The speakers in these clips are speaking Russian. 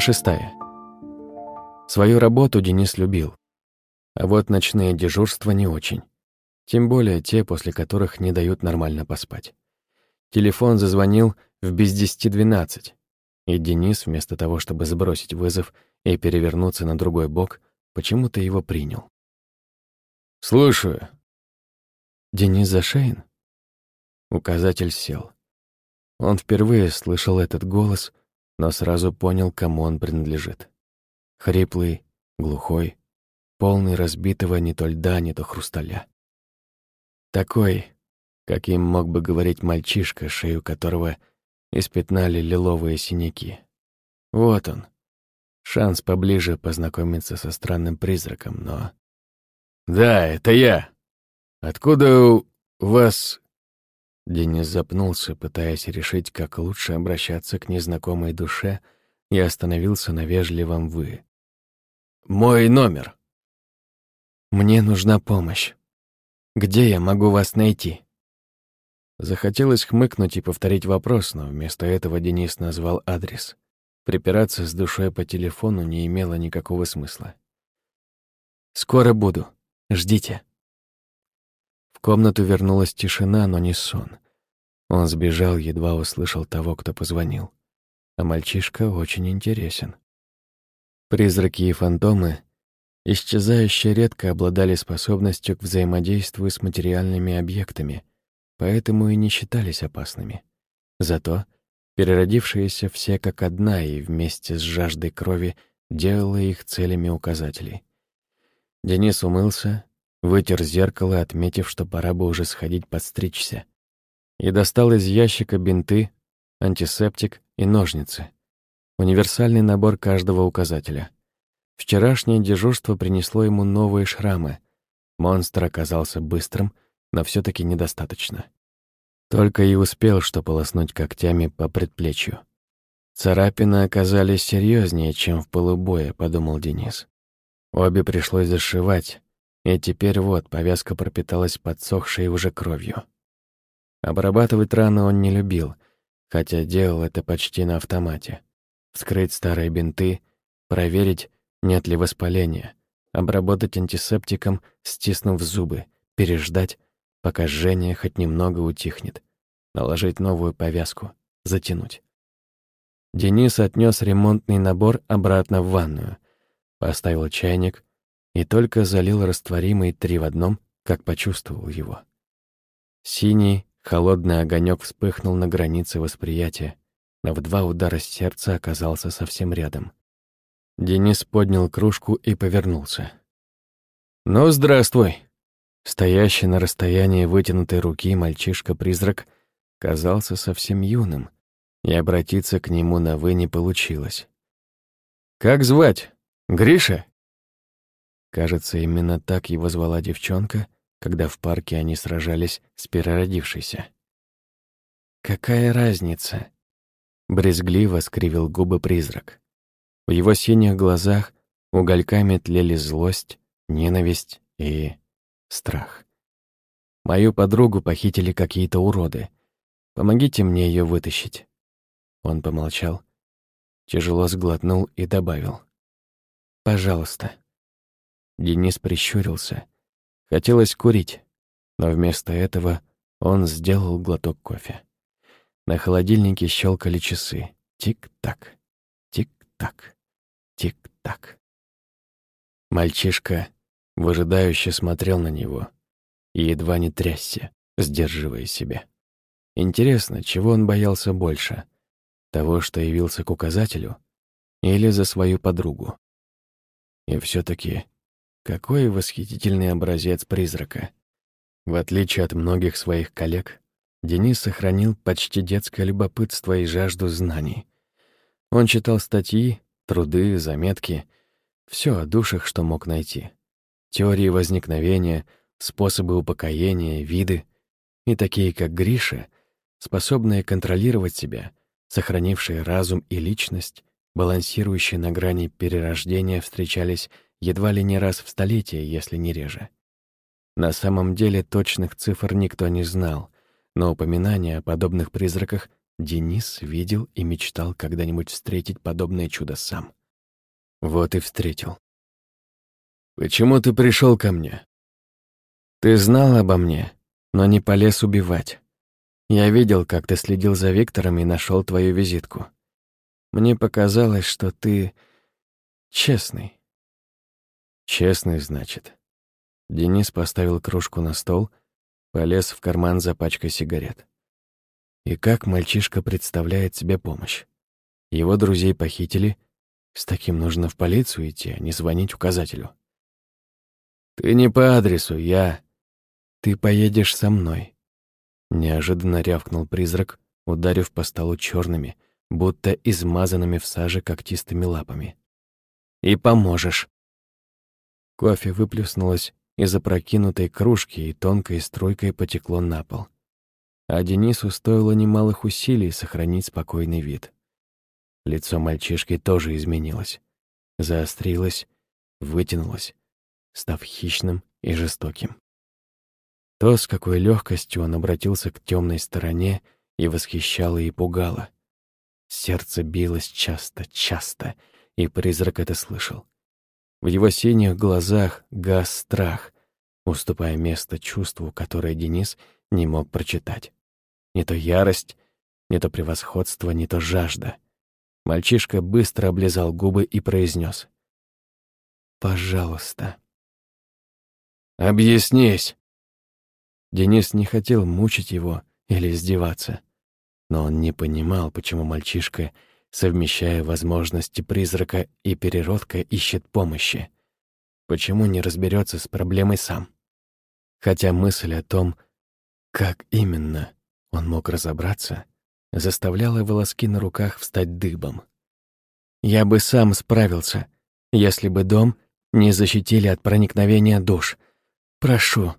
Шестая. Свою работу Денис любил. А вот ночные дежурства не очень. Тем более те, после которых не дают нормально поспать. Телефон зазвонил в без десяти двенадцать, и Денис, вместо того, чтобы сбросить вызов и перевернуться на другой бок, почему-то его принял. «Слушаю». «Денис Зашейн?» Указатель сел. Он впервые слышал этот голос, но сразу понял, кому он принадлежит. Хриплый, глухой, полный разбитого не то льда, не то хрусталя. Такой, каким мог бы говорить мальчишка, шею которого испятнали лиловые синяки. Вот он. Шанс поближе познакомиться со странным призраком, но... «Да, это я. Откуда у вас Денис запнулся, пытаясь решить, как лучше обращаться к незнакомой душе, и остановился на вежливом «вы». «Мой номер». «Мне нужна помощь. Где я могу вас найти?» Захотелось хмыкнуть и повторить вопрос, но вместо этого Денис назвал адрес. Припираться с душой по телефону не имело никакого смысла. «Скоро буду. Ждите». В комнату вернулась тишина, но не сон. Он сбежал, едва услышал того, кто позвонил. А мальчишка очень интересен. Призраки и фантомы исчезающе редко обладали способностью к взаимодействию с материальными объектами, поэтому и не считались опасными. Зато переродившиеся все как одна и вместе с жаждой крови делала их целями указателей. Денис умылся, Вытер зеркало, отметив, что пора бы уже сходить подстричься. И достал из ящика бинты, антисептик и ножницы. Универсальный набор каждого указателя. Вчерашнее дежурство принесло ему новые шрамы. Монстр оказался быстрым, но все таки недостаточно. Только и успел, что полоснуть когтями по предплечью. Царапины оказались серьезнее, чем в полубое, подумал Денис. Обе пришлось зашивать, и теперь вот повязка пропиталась подсохшей уже кровью. Обрабатывать раны он не любил, хотя делал это почти на автомате. Вскрыть старые бинты, проверить, нет ли воспаления, обработать антисептиком, стиснув зубы, переждать, пока жжение хоть немного утихнет, наложить новую повязку, затянуть. Денис отнес ремонтный набор обратно в ванную, поставил чайник, и только залил растворимый три в одном, как почувствовал его. Синий, холодный огонек вспыхнул на границе восприятия, но в два удара сердца оказался совсем рядом. Денис поднял кружку и повернулся. «Ну, здравствуй!» Стоящий на расстоянии вытянутой руки мальчишка-призрак казался совсем юным, и обратиться к нему на «вы» не получилось. «Как звать? Гриша?» Кажется, именно так его звала девчонка, когда в парке они сражались с переродившейся. «Какая разница?» — брезгливо скривил губы призрак. В его синих глазах угольками тлели злость, ненависть и страх. Мою подругу похитили какие-то уроды. Помогите мне ее вытащить. Он помолчал, тяжело сглотнул и добавил. «Пожалуйста». Денис прищурился. Хотелось курить, но вместо этого он сделал глоток кофе. На холодильнике щелкали часы. Тик-так, тик-так, тик-так. Мальчишка выжидающе смотрел на него и едва не трясся, сдерживая себя. Интересно, чего он боялся больше? Того, что явился к указателю, или за свою подругу? И все таки какой восхитительный образец призрака. В отличие от многих своих коллег, Денис сохранил почти детское любопытство и жажду знаний. Он читал статьи, труды, заметки, все о душах, что мог найти. Теории возникновения, способы упокоения, виды. И такие, как Гриша, способные контролировать себя, сохранившие разум и личность, балансирующие на грани перерождения, встречались едва ли не раз в столетие, если не реже. На самом деле точных цифр никто не знал, но упоминания о подобных призраках Денис видел и мечтал когда-нибудь встретить подобное чудо сам. Вот и встретил. «Почему ты пришел ко мне?» «Ты знал обо мне, но не полез убивать. Я видел, как ты следил за Виктором и нашел твою визитку. Мне показалось, что ты честный». «Честный, значит». Денис поставил кружку на стол, полез в карман за пачкой сигарет. И как мальчишка представляет себе помощь? Его друзей похитили, с таким нужно в полицию идти, а не звонить указателю. «Ты не по адресу, я...» «Ты поедешь со мной», — неожиданно рявкнул призрак, ударив по столу черными, будто измазанными в саже когтистыми лапами. «И поможешь». Кофе выплюснулось из опрокинутой кружки и тонкой струйкой потекло на пол. А Денису стоило немалых усилий сохранить спокойный вид. Лицо мальчишки тоже изменилось. Заострилось, вытянулось, став хищным и жестоким. То, с какой легкостью он обратился к темной стороне, и восхищало и пугало. Сердце билось часто, часто, и призрак это слышал. В его синих глазах гас страх, уступая место чувству, которое Денис не мог прочитать. Не то ярость, не то превосходство, не то жажда. Мальчишка быстро облизал губы и произнес: «Пожалуйста». «Объяснись!» Денис не хотел мучить его или издеваться, но он не понимал, почему мальчишка, совмещая возможности призрака и переродка, ищет помощи. Почему не разберется с проблемой сам? Хотя мысль о том, как именно он мог разобраться, заставляла волоски на руках встать дыбом. «Я бы сам справился, если бы дом не защитили от проникновения душ», Прошу,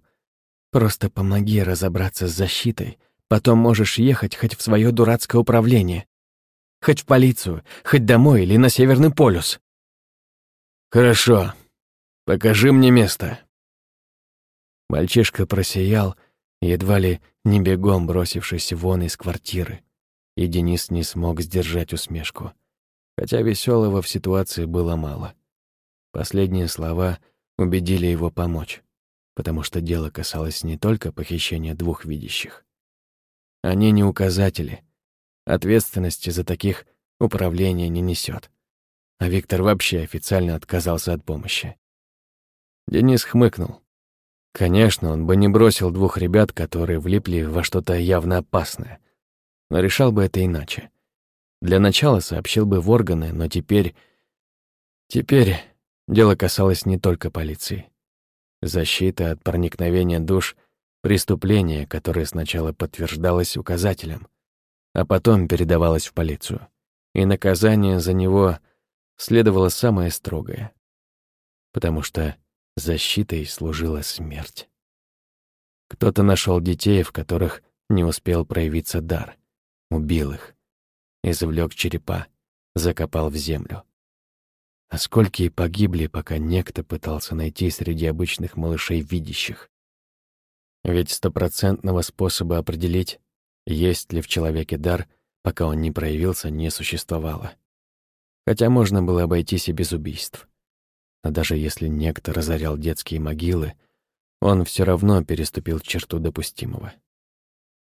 просто помоги разобраться с защитой, потом можешь ехать хоть в свое дурацкое управление, хоть в полицию, хоть домой или на Северный полюс. Хорошо, покажи мне место. Мальчишка просиял, едва ли не бегом бросившись вон из квартиры, и Денис не смог сдержать усмешку, хотя веселого в ситуации было мало. Последние слова убедили его помочь потому что дело касалось не только похищения двух видящих. Они не указатели. Ответственности за таких управление не несет. А Виктор вообще официально отказался от помощи. Денис хмыкнул. Конечно, он бы не бросил двух ребят, которые влипли во что-то явно опасное. Но решал бы это иначе. Для начала сообщил бы в органы, но теперь... Теперь дело касалось не только полиции. Защита от проникновения душ — преступление, которое сначала подтверждалось указателем, а потом передавалось в полицию. И наказание за него следовало самое строгое, потому что защитой служила смерть. Кто-то нашел детей, в которых не успел проявиться дар, убил их, извлек черепа, закопал в землю. А сколько и погибли, пока некто пытался найти среди обычных малышей видящих. Ведь стопроцентного способа определить, есть ли в человеке дар, пока он не проявился, не существовало. Хотя можно было обойтись и без убийств. Но даже если некто разорял детские могилы, он все равно переступил черту допустимого.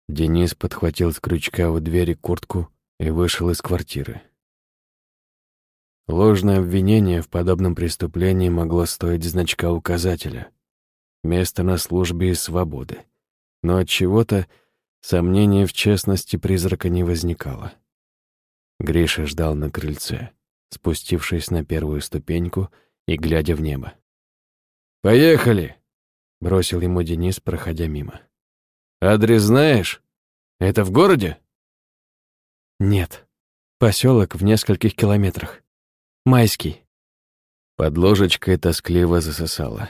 Денис подхватил с крючка у двери куртку и вышел из квартиры. Ложное обвинение в подобном преступлении могло стоить значка указателя. Место на службе свободы. Но от чего-то сомнения в честности призрака не возникало. Гриша ждал на крыльце, спустившись на первую ступеньку и глядя в небо. «Поехали!» — бросил ему Денис, проходя мимо. «Адрес знаешь? Это в городе?» «Нет. Поселок в нескольких километрах. Майский. Под ложечкой тоскливо засосало.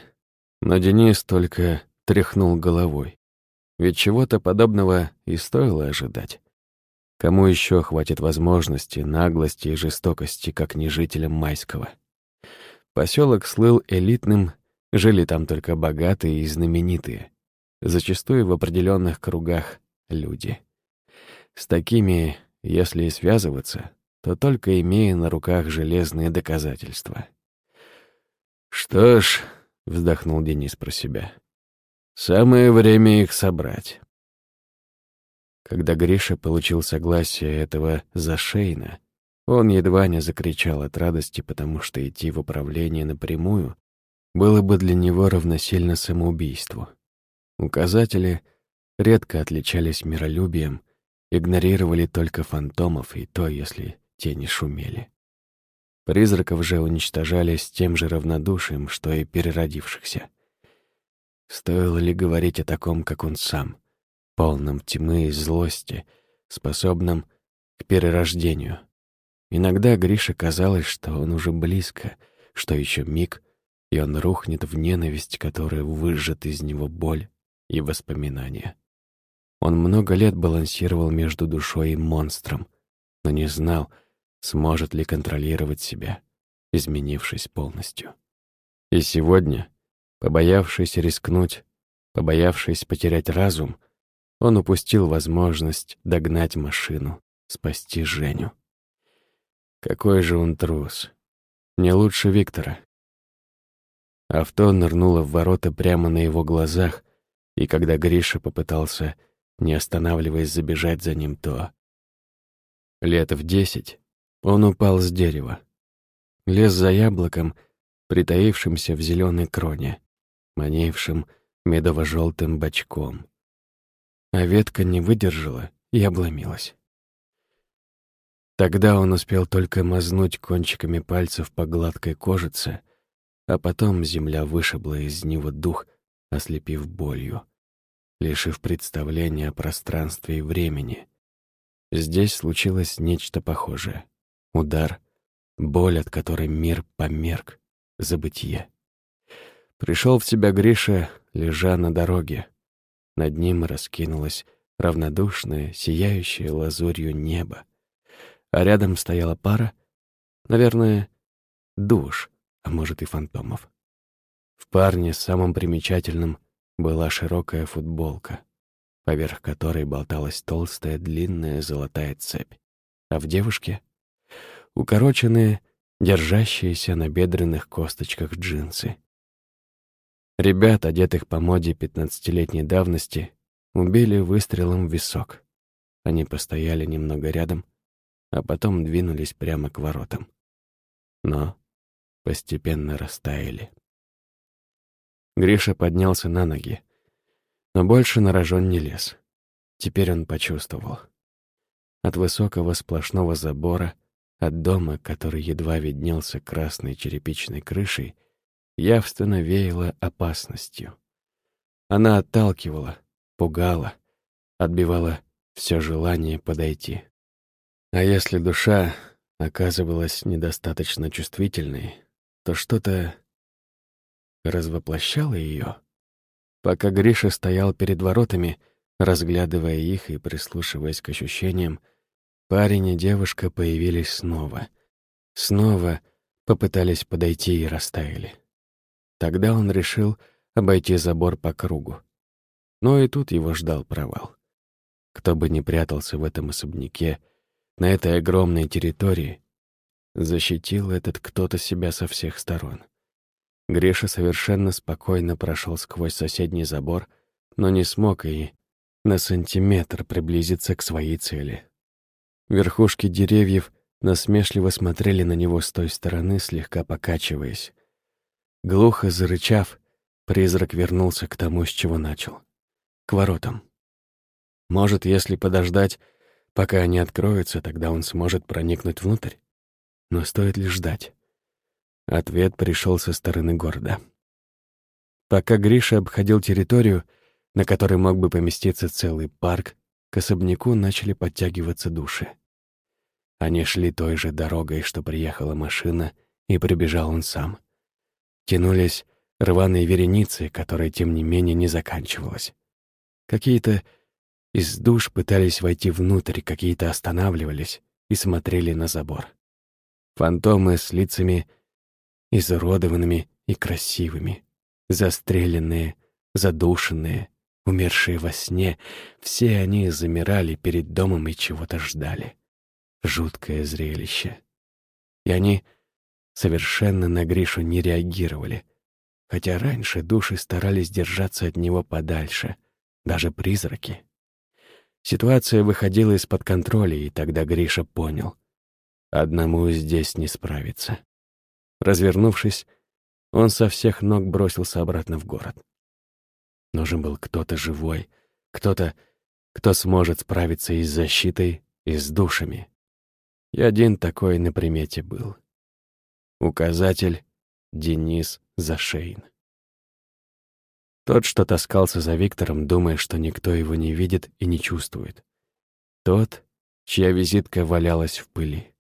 Но Денис только тряхнул головой. Ведь чего-то подобного и стоило ожидать. Кому еще хватит возможности, наглости и жестокости, как не жителям Майского? Поселок слыл элитным, жили там только богатые и знаменитые, зачастую в определенных кругах люди. С такими если и связываться, то только имея на руках железные доказательства. «Что ж», — вздохнул Денис про себя, — «самое время их собрать». Когда Гриша получил согласие этого Зашейна, он едва не закричал от радости, потому что идти в управление напрямую было бы для него равносильно самоубийству. Указатели редко отличались миролюбием, игнорировали только фантомов, и то, если те не шумели. Призраков же уничтожали с тем же равнодушием, что и переродившихся. Стоило ли говорить о таком, как он сам — полном тьмы и злости, способном к перерождению. Иногда Грише казалось, что он уже близко, что еще миг, и он рухнет в ненависть, которая выжжет из него боль и воспоминания. Он много лет балансировал между душой и монстром, но не знал, сможет ли контролировать себя, изменившись полностью. И сегодня, побоявшись рискнуть, побоявшись потерять разум, он упустил возможность догнать машину, спасти Женю. Какой же он трус. Не лучше Виктора. Авто нырнуло в ворота прямо на его глазах, и когда Гриша попытался, не останавливаясь, забежать за ним, то... Лет в десять он упал с дерева. Лез за яблоком, притаившимся в зеленой кроне, маневшим медово-желтым бочком а ветка не выдержала и обломилась. Тогда он успел только мазнуть кончиками пальцев по гладкой кожице, а потом земля вышибла из него дух, ослепив болью, лишив представления о пространстве и времени. Здесь случилось нечто похожее. Удар, боль, от которой мир померк, забытье. Пришел в себя Гриша, лежа на дороге, над ним раскинулось равнодушное, сияющее лазурью небо. А рядом стояла пара, наверное, душ, а может и фантомов. В парне самым примечательным была широкая футболка, поверх которой болталась толстая длинная золотая цепь, а в девушке — укороченные, держащиеся на бедренных косточках джинсы. Ребят, одетых по моде пятнадцатилетней давности, убили выстрелом в висок. Они постояли немного рядом, а потом двинулись прямо к воротам. Но постепенно растаяли. Гриша поднялся на ноги, но больше на рожон не лез. Теперь он почувствовал. От высокого сплошного забора, от дома, который едва виднелся красной черепичной крышей, явственно веяла опасностью. Она отталкивала, пугала, отбивала все желание подойти. А если душа оказывалась недостаточно чувствительной, то что-то развоплощало ее. Пока Гриша стоял перед воротами, разглядывая их и прислушиваясь к ощущениям, парень и девушка появились снова. Снова попытались подойти и растаяли. Тогда он решил обойти забор по кругу. Но и тут его ждал провал. Кто бы ни прятался в этом особняке, на этой огромной территории, защитил этот кто-то себя со всех сторон. Гриша совершенно спокойно прошел сквозь соседний забор, но не смог и на сантиметр приблизиться к своей цели. Верхушки деревьев насмешливо смотрели на него с той стороны, слегка покачиваясь. Глухо зарычав, призрак вернулся к тому, с чего начал. К воротам. Может, если подождать, пока они откроются, тогда он сможет проникнуть внутрь? Но стоит ли ждать? Ответ пришел со стороны города. Пока Гриша обходил территорию, на которой мог бы поместиться целый парк, к особняку начали подтягиваться души. Они шли той же дорогой, что приехала машина, и прибежал он сам тянулись рваные вереницы, которые, тем не менее, не заканчивалась. Какие-то из душ пытались войти внутрь, какие-то останавливались и смотрели на забор. Фантомы с лицами изуродованными и красивыми, застреленные, задушенные, умершие во сне, все они замирали перед домом и чего-то ждали. жуткое зрелище. И они совершенно на Гришу не реагировали, хотя раньше души старались держаться от него подальше, даже призраки. Ситуация выходила из-под контроля, и тогда Гриша понял — одному здесь не справиться. Развернувшись, он со всех ног бросился обратно в город. Нужен был кто-то живой, кто-то, кто сможет справиться и с защитой, и с душами. И один такой на примете был. Указатель Денис Зашейн. Тот, что таскался за Виктором, думая, что никто его не видит и не чувствует. Тот, чья визитка валялась в пыли.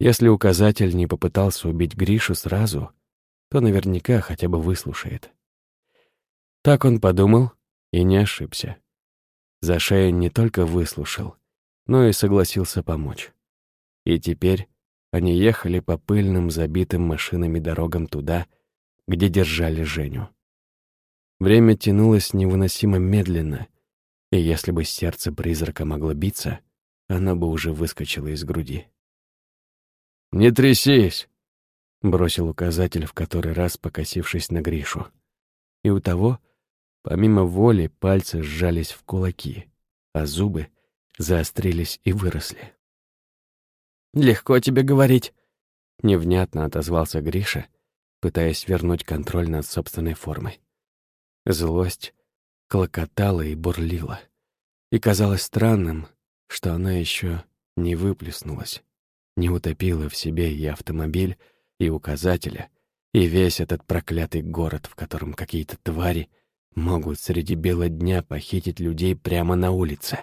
Если указатель не попытался убить Гришу сразу, то наверняка хотя бы выслушает. Так он подумал и не ошибся. Зашейн не только выслушал, но и согласился помочь. И теперь они ехали по пыльным, забитым машинами дорогам туда, где держали Женю. Время тянулось невыносимо медленно, и если бы сердце призрака могло биться, она бы уже выскочила из груди. «Не трясись!» — бросил указатель в который раз, покосившись на Гришу. И у того, помимо воли, пальцы сжались в кулаки, а зубы заострились и выросли. «Легко тебе говорить», — невнятно отозвался Гриша, пытаясь вернуть контроль над собственной формой. Злость клокотала и бурлила, и казалось странным, что она еще не выплеснулась, не утопила в себе и автомобиль, и указателя, и весь этот проклятый город, в котором какие-то твари могут среди бела дня похитить людей прямо на улице.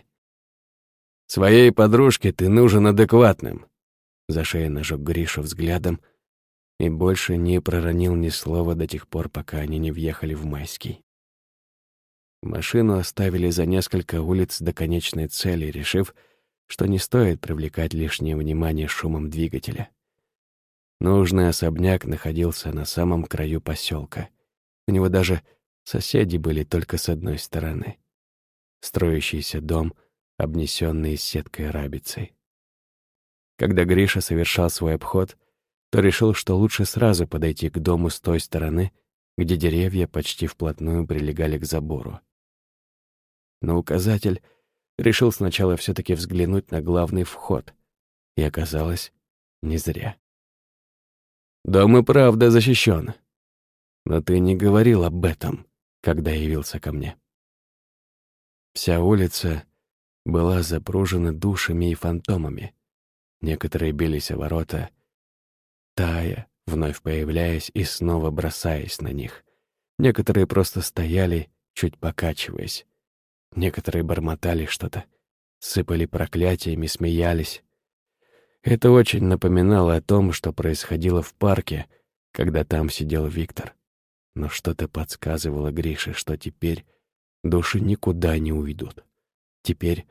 «Своей подружке ты нужен адекватным», за шею нажег Гришу взглядом и больше не проронил ни слова до тех пор, пока они не въехали в Майский. Машину оставили за несколько улиц до конечной цели, решив, что не стоит привлекать лишнее внимание шумом двигателя. Нужный особняк находился на самом краю поселка. У него даже соседи были только с одной стороны. Строящийся дом, обнесенный сеткой рабицей. Когда Гриша совершал свой обход, то решил, что лучше сразу подойти к дому с той стороны, где деревья почти вплотную прилегали к забору. Но указатель решил сначала все таки взглянуть на главный вход, и оказалось, не зря. «Дом и правда защищен. Но ты не говорил об этом, когда явился ко мне». Вся улица была запружена душами и фантомами, Некоторые бились о ворота, тая, вновь появляясь и снова бросаясь на них. Некоторые просто стояли, чуть покачиваясь. Некоторые бормотали что-то, сыпали проклятиями, смеялись. Это очень напоминало о том, что происходило в парке, когда там сидел Виктор. Но что-то подсказывало Грише, что теперь души никуда не уйдут. Теперь,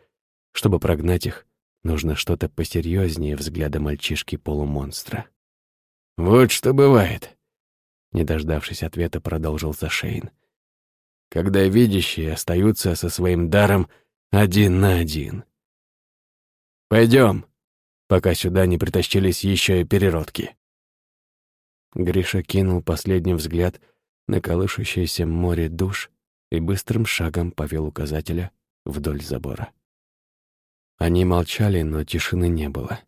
чтобы прогнать их, Нужно что-то посерьезнее взгляда мальчишки-полумонстра. «Вот что бывает», — не дождавшись ответа, продолжил Зашейн. «Когда видящие остаются со своим даром один на один. Пойдем, пока сюда не притащились еще и переродки». Гриша кинул последний взгляд на колышущееся море душ и быстрым шагом повел указателя вдоль забора. Они молчали, но тишины не было.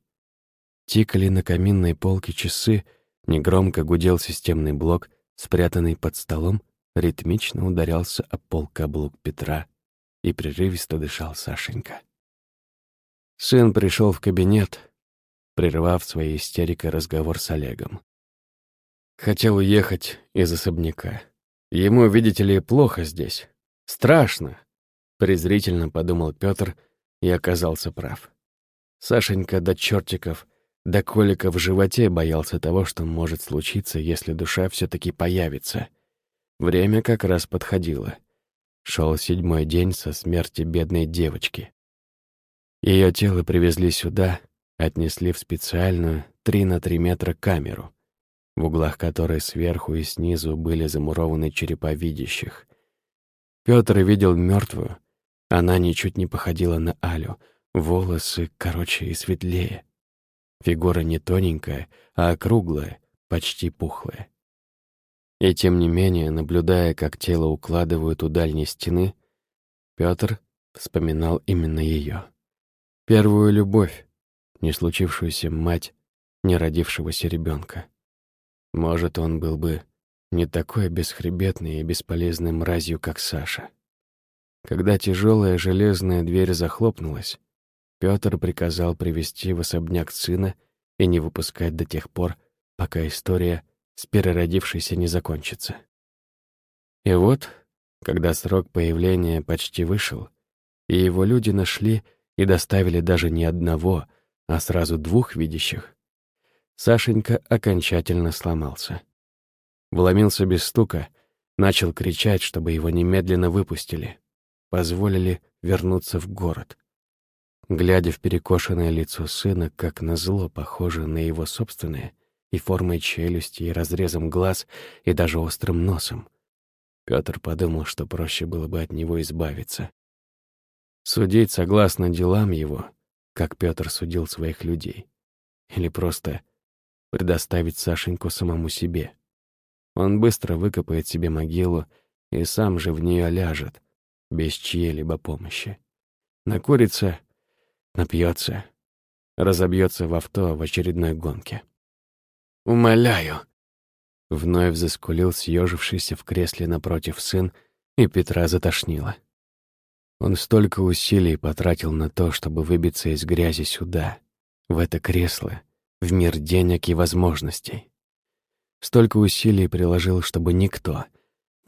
Тикали на каминной полке часы, негромко гудел системный блок, спрятанный под столом, ритмично ударялся о пол каблук Петра и прерывисто дышал Сашенька. Сын пришел в кабинет, прервав своей истерикой разговор с Олегом. Хотел уехать из особняка. Ему, видите ли, плохо здесь. Страшно, презрительно подумал Петр, — и оказался прав. Сашенька до чертиков, до колика в животе боялся того, что может случиться, если душа все таки появится. Время как раз подходило. Шел седьмой день со смерти бедной девочки. Ее тело привезли сюда, отнесли в специальную 3 на 3 метра камеру, в углах которой сверху и снизу были замурованы черепа видящих. Петр видел мертвую, она ничуть не походила на Алю, волосы короче и светлее. Фигура не тоненькая, а округлая, почти пухлая. И тем не менее, наблюдая, как тело укладывают у дальней стены, Пётр вспоминал именно ее. Первую любовь, не случившуюся мать, не родившегося ребенка. Может, он был бы не такой бесхребетный и бесполезной мразью, как Саша. Когда тяжелая железная дверь захлопнулась, Пётр приказал привести в особняк сына и не выпускать до тех пор, пока история с переродившейся не закончится. И вот, когда срок появления почти вышел, и его люди нашли и доставили даже не одного, а сразу двух видящих, Сашенька окончательно сломался. Вломился без стука, начал кричать, чтобы его немедленно выпустили, позволили вернуться в город. Глядя в перекошенное лицо сына, как назло похоже на его собственное, и формой челюсти, и разрезом глаз, и даже острым носом, Петр подумал, что проще было бы от него избавиться. Судить согласно делам его, как Петр судил своих людей. Или просто предоставить Сашеньку самому себе. Он быстро выкопает себе могилу и сам же в нее ляжет, без чьей-либо помощи. Накурится, напьется, разобьется в авто в очередной гонке. «Умоляю!» Вновь заскулил съежившийся в кресле напротив сын, и Петра затошнило. Он столько усилий потратил на то, чтобы выбиться из грязи сюда, в это кресло, в мир денег и возможностей. Столько усилий приложил, чтобы никто,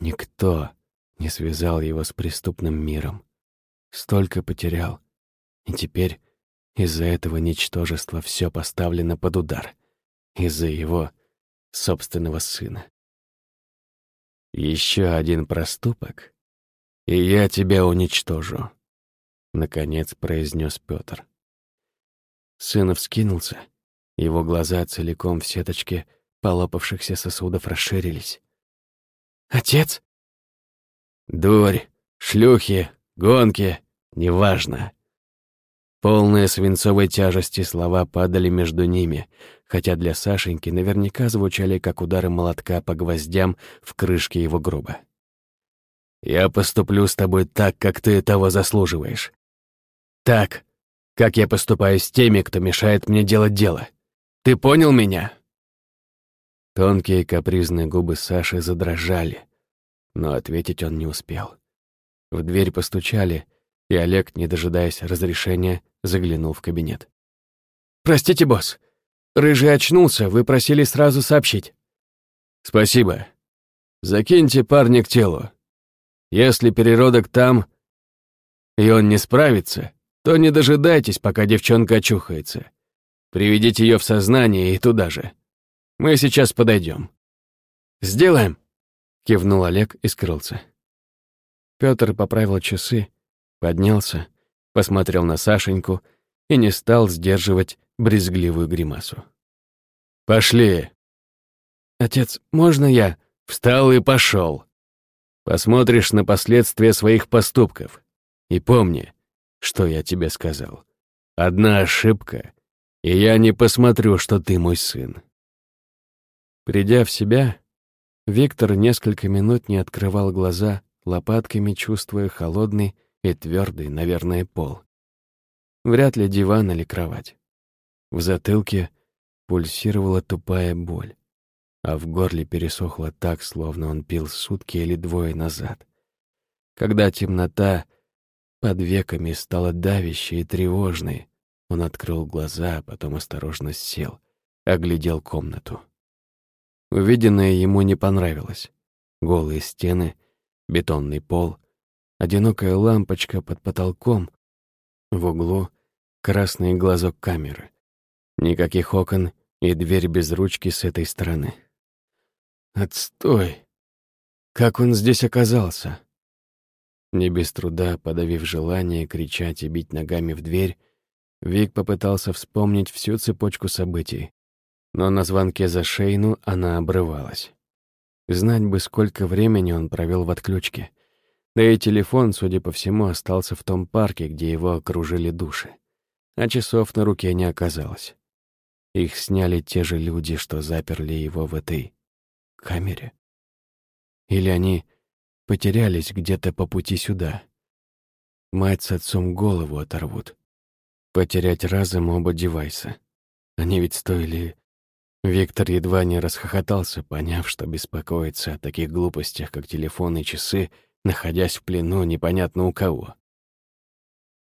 никто не связал его с преступным миром. Столько потерял. И теперь из-за этого ничтожества все поставлено под удар. Из-за его собственного сына. Еще один проступок, и я тебя уничтожу, наконец произнес Петр. Сын вскинулся, его глаза целиком в сеточке полопавшихся сосудов расширились. «Отец?» «Дурь, шлюхи, гонки, неважно». Полные свинцовой тяжести слова падали между ними, хотя для Сашеньки наверняка звучали как удары молотка по гвоздям в крышке его гроба. «Я поступлю с тобой так, как ты того заслуживаешь. Так, как я поступаю с теми, кто мешает мне делать дело. Ты понял меня?» Тонкие капризные губы Саши задрожали, но ответить он не успел. В дверь постучали, и Олег, не дожидаясь разрешения, заглянул в кабинет. «Простите, босс, Рыжий очнулся, вы просили сразу сообщить. Спасибо. Закиньте парня к телу. Если переродок там, и он не справится, то не дожидайтесь, пока девчонка очухается. Приведите ее в сознание и туда же. Мы сейчас подойдем. Сделаем, кивнул Олег и скрылся. Петр поправил часы, поднялся, посмотрел на Сашеньку и не стал сдерживать брезгливую гримасу. «Пошли!» «Отец, можно я?» «Встал и пошел. Посмотришь на последствия своих поступков. И помни, что я тебе сказал. Одна ошибка, и я не посмотрю, что ты мой сын». Придя в себя, Виктор несколько минут не открывал глаза, лопатками чувствуя холодный и твердый, наверное, пол. Вряд ли диван или кровать. В затылке пульсировала тупая боль, а в горле пересохло так, словно он пил сутки или двое назад. Когда темнота под веками стала давящей и тревожной, он открыл глаза, а потом осторожно сел, оглядел комнату. Увиденное ему не понравилось. Голые стены, бетонный пол, одинокая лампочка под потолком, в углу красный глазок камеры. Никаких окон и дверь без ручки с этой стороны. Отстой! Как он здесь оказался? Не без труда, подавив желание кричать и бить ногами в дверь, Вик попытался вспомнить всю цепочку событий, но на звонке за Шейну она обрывалась. Знать бы, сколько времени он провел в отключке. Да и телефон, судя по всему, остался в том парке, где его окружили души. а часов на руке не оказалось. Их сняли те же люди, что заперли его в этой камере. Или они потерялись где-то по пути сюда. Мать с отцом голову оторвут. Потерять разом оба девайса. Они ведь стоили... Виктор едва не расхохотался, поняв, что беспокоится о таких глупостях, как телефон и часы, находясь в плену непонятно у кого.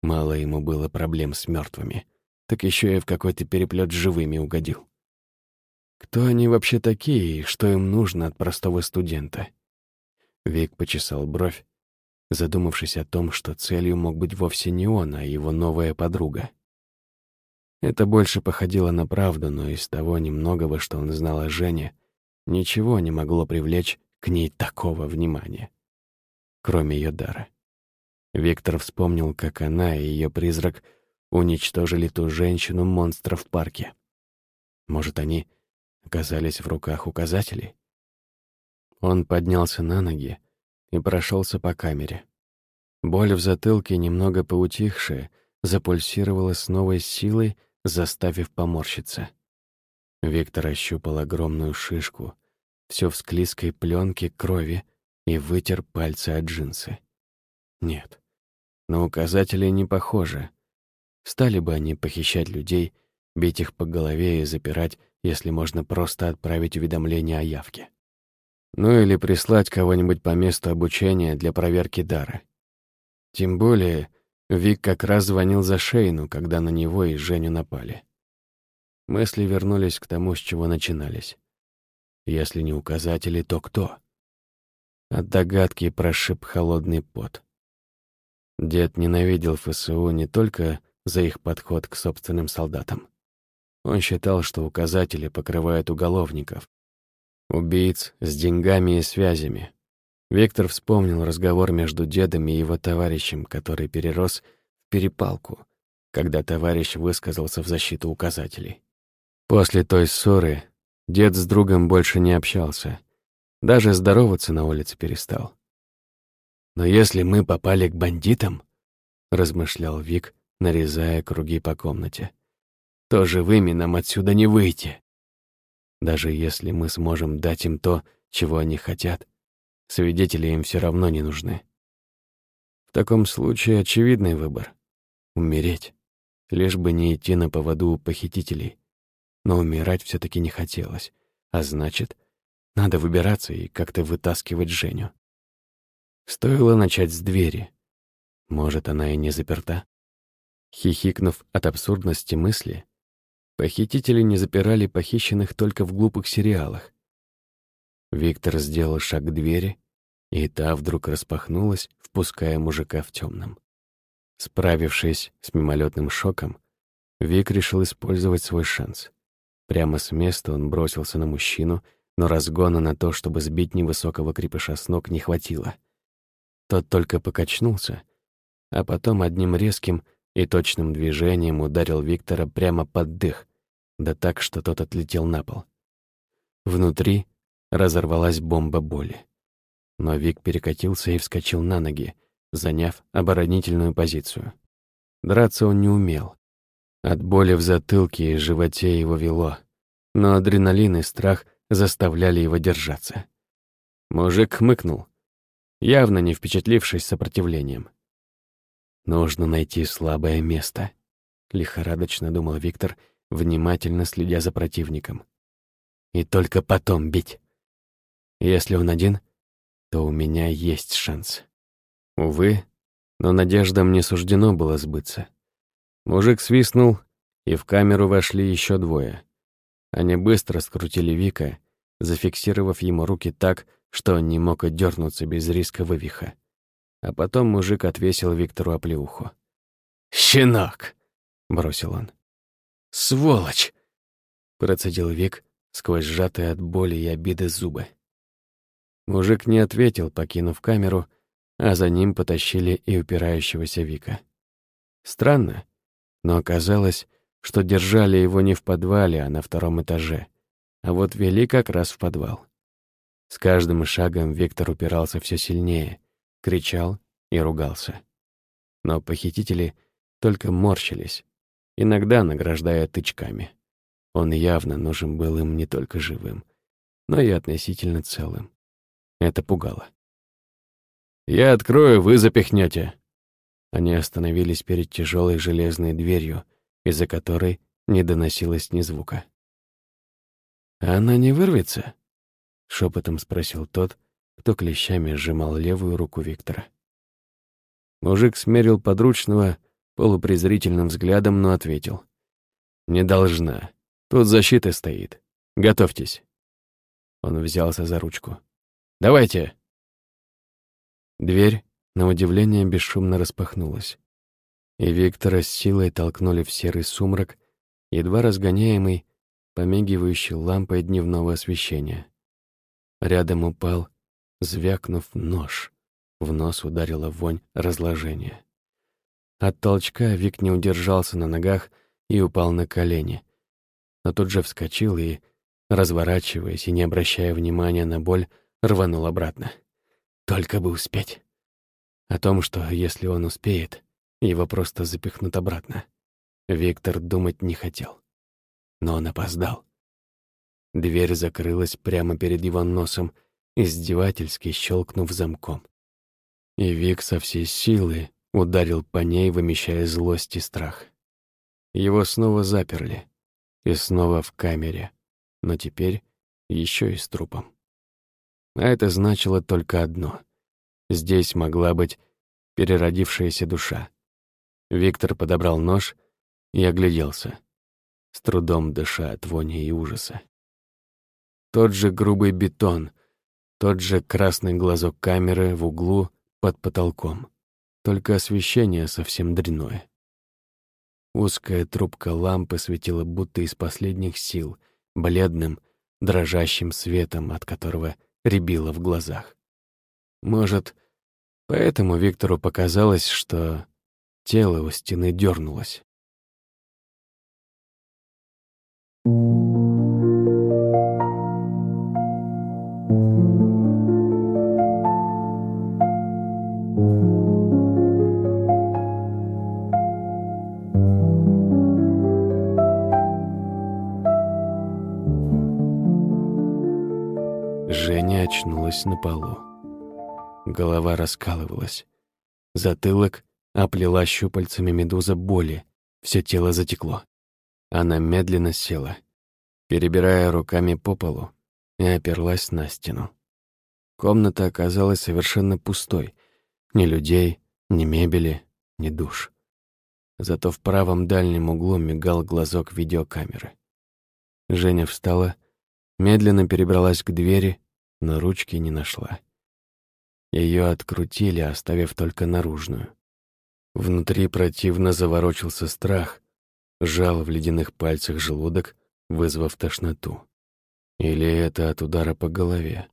Мало ему было проблем с мертвыми, так еще и в какой-то переплет с живыми угодил. Кто они вообще такие и что им нужно от простого студента? Вик почесал бровь, задумавшись о том, что целью мог быть вовсе не он, а его новая подруга. Это больше походило на правду, но из того немногого, что он знал о Жене, ничего не могло привлечь к ней такого внимания, кроме ее дара. Виктор вспомнил, как она и ее призрак уничтожили ту женщину-монстра в парке. Может, они оказались в руках указателей? Он поднялся на ноги и прошелся по камере. Боль в затылке, немного поутихшая, запульсировала с новой силой, заставив поморщиться. Виктор ощупал огромную шишку, все в склизкой пленке крови, и вытер пальцы от джинсы. Нет, на указатели не похоже. Стали бы они похищать людей, бить их по голове и запирать, если можно просто отправить уведомление о явке. Ну или прислать кого-нибудь по месту обучения для проверки дара. Тем более, Вик как раз звонил за Шейну, когда на него и Женю напали. Мысли вернулись к тому, с чего начинались. Если не указатели, то кто? От догадки прошиб холодный пот. Дед ненавидел ФСУ не только за их подход к собственным солдатам. Он считал, что указатели покрывают уголовников, убийц с деньгами и связями. Виктор вспомнил разговор между дедом и его товарищем, который перерос в перепалку, когда товарищ высказался в защиту указателей. После той ссоры дед с другом больше не общался, даже здороваться на улице перестал. «Но если мы попали к бандитам», — размышлял Вик, нарезая круги по комнате, «то живыми нам отсюда не выйти. Даже если мы сможем дать им то, чего они хотят, свидетели им все равно не нужны. В таком случае очевидный выбор — умереть, лишь бы не идти на поводу у похитителей. Но умирать все таки не хотелось, а значит, надо выбираться и как-то вытаскивать Женю. Стоило начать с двери. Может, она и не заперта? Хихикнув от абсурдности мысли, похитители не запирали похищенных только в глупых сериалах. Виктор сделал шаг к двери, и та вдруг распахнулась, впуская мужика в темном. Справившись с мимолетным шоком, Вик решил использовать свой шанс. Прямо с места он бросился на мужчину, но разгона на то, чтобы сбить невысокого крепыша с ног, не хватило. Тот только покачнулся, а потом одним резким и точным движением ударил Виктора прямо под дых, да так, что тот отлетел на пол. Внутри разорвалась бомба боли. Но Вик перекатился и вскочил на ноги, заняв оборонительную позицию. Драться он не умел. От боли в затылке и животе его вело, но адреналин и страх заставляли его держаться. Мужик хмыкнул, явно не впечатлившись сопротивлением. «Нужно найти слабое место», — лихорадочно думал Виктор, внимательно следя за противником. «И только потом бить. Если он один, то у меня есть шанс». Увы, но надеждам не суждено было сбыться. Мужик свистнул, и в камеру вошли еще двое. Они быстро скрутили Вика, зафиксировав ему руки так, что он не мог отдернуться без риска вывиха. А потом мужик отвесил Виктору оплеуху. «Щенок!» — бросил он. «Сволочь!» — процедил Вик сквозь сжатые от боли и обиды зубы. Мужик не ответил, покинув камеру, а за ним потащили и упирающегося Вика. Странно, но оказалось, что держали его не в подвале, а на втором этаже, а вот вели как раз в подвал. С каждым шагом Виктор упирался все сильнее, кричал и ругался. Но похитители только морщились, иногда награждая тычками. Он явно нужен был им не только живым, но и относительно целым. Это пугало. «Я открою, вы запихнете». Они остановились перед тяжелой железной дверью, из-за которой не доносилось ни звука. «Она не вырвется?» — шепотом спросил тот, кто клещами сжимал левую руку Виктора. Мужик смерил подручного полупрезрительным взглядом, но ответил. «Не должна. Тут защита стоит. Готовьтесь». Он взялся за ручку. «Давайте!» Дверь, на удивление, бесшумно распахнулась. И Виктора с силой толкнули в серый сумрак, едва разгоняемый, помигивающий лампой дневного освещения. Рядом упал, звякнув нож. В нос ударила вонь разложения. От толчка Вик не удержался на ногах и упал на колени. Но тут же вскочил и, разворачиваясь и не обращая внимания на боль, рванул обратно. Только бы успеть. О том, что если он успеет, его просто запихнут обратно. Виктор думать не хотел. Но он опоздал. Дверь закрылась прямо перед его носом, издевательски щелкнув замком. И Вик со всей силы ударил по ней, вымещая злость и страх. Его снова заперли. И снова в камере. Но теперь еще и с трупом. А это значило только одно. Здесь могла быть переродившаяся душа. Виктор подобрал нож и огляделся, с трудом дыша от вони и ужаса. Тот же грубый бетон, тот же красный глазок камеры в углу под потолком только освещение совсем дрянное. Узкая трубка лампы светила будто из последних сил, бледным, дрожащим светом, от которого рябило в глазах. Может, поэтому Виктору показалось, что тело у стены дернулось. Очнулась на полу. Голова раскалывалась. Затылок оплела щупальцами медуза боли, все тело затекло. Она медленно села, перебирая руками по полу, и оперлась на стену. Комната оказалась совершенно пустой. Ни людей, ни мебели, ни душ. Зато в правом дальнем углу мигал глазок видеокамеры. Женя встала, медленно перебралась к двери но ручки не нашла. Ее открутили, оставив только наружную. Внутри противно заворочился страх, жал в ледяных пальцах желудок, вызвав тошноту. Или это от удара по голове.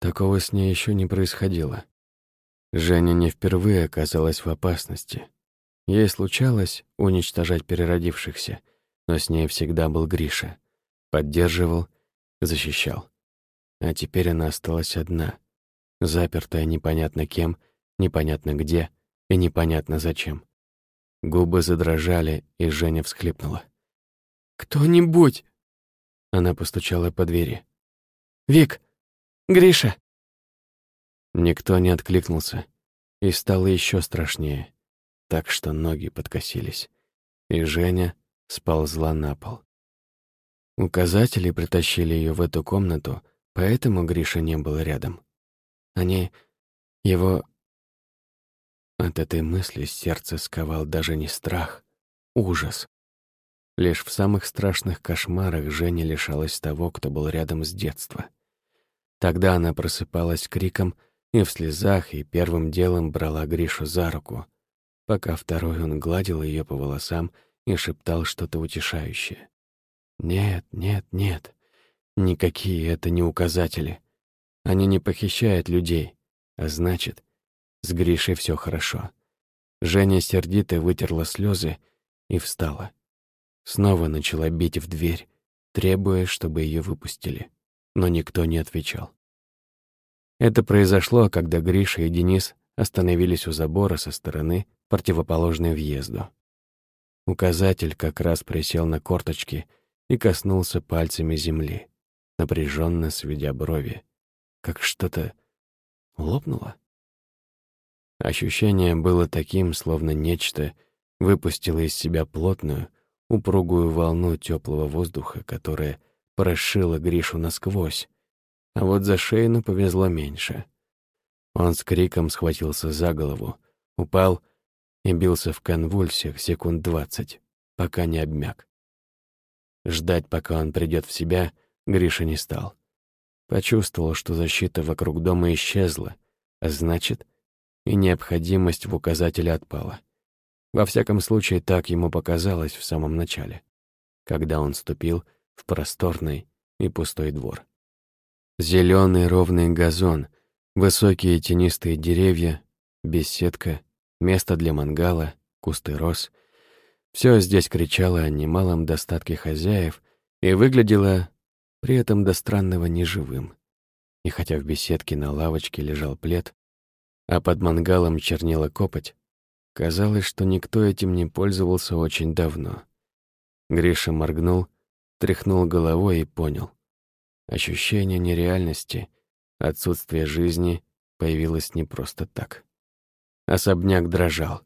Такого с ней еще не происходило. Женя не впервые оказалась в опасности. Ей случалось уничтожать переродившихся, но с ней всегда был Гриша. Поддерживал, защищал. А теперь она осталась одна, запертая непонятно кем, непонятно где и непонятно зачем. Губы задрожали, и Женя всхлипнула. «Кто-нибудь!» Она постучала по двери. «Вик! Гриша!» Никто не откликнулся, и стало еще страшнее, так что ноги подкосились, и Женя сползла на пол. Указатели притащили ее в эту комнату, Поэтому Гриша не был рядом. Они... его... От этой мысли сердце сковал даже не страх, ужас. Лишь в самых страшных кошмарах Женя лишалась того, кто был рядом с детства. Тогда она просыпалась криком и в слезах, и первым делом брала Гришу за руку, пока второй он гладил ее по волосам и шептал что-то утешающее. «Нет, нет, нет, Никакие это не указатели. Они не похищают людей, а значит, с Гришей все хорошо. Женя сердито вытерла слезы и встала. Снова начала бить в дверь, требуя, чтобы ее выпустили, но никто не отвечал. Это произошло, когда Гриша и Денис остановились у забора со стороны, противоположной въезду. Указатель как раз присел на корточки и коснулся пальцами земли, напряженно сведя брови, как что-то лопнуло. Ощущение было таким, словно нечто выпустило из себя плотную, упругую волну теплого воздуха, которая прошила Гришу насквозь, а вот за Шейну повезло меньше. Он с криком схватился за голову, упал и бился в конвульсиях секунд двадцать, пока не обмяк. Ждать, пока он придет в себя, Гриша не стал. Почувствовал, что защита вокруг дома исчезла, а значит, и необходимость в указателе отпала. Во всяком случае, так ему показалось в самом начале, когда он ступил в просторный и пустой двор. Зеленый ровный газон, высокие тенистые деревья, беседка, место для мангала, кусты роз. Все здесь кричало о немалом достатке хозяев и выглядело при этом до странного неживым. И хотя в беседке на лавочке лежал плед, а под мангалом чернела копоть, казалось, что никто этим не пользовался очень давно. Гриша моргнул, тряхнул головой и понял. Ощущение нереальности, отсутствие жизни появилось не просто так. Особняк дрожал.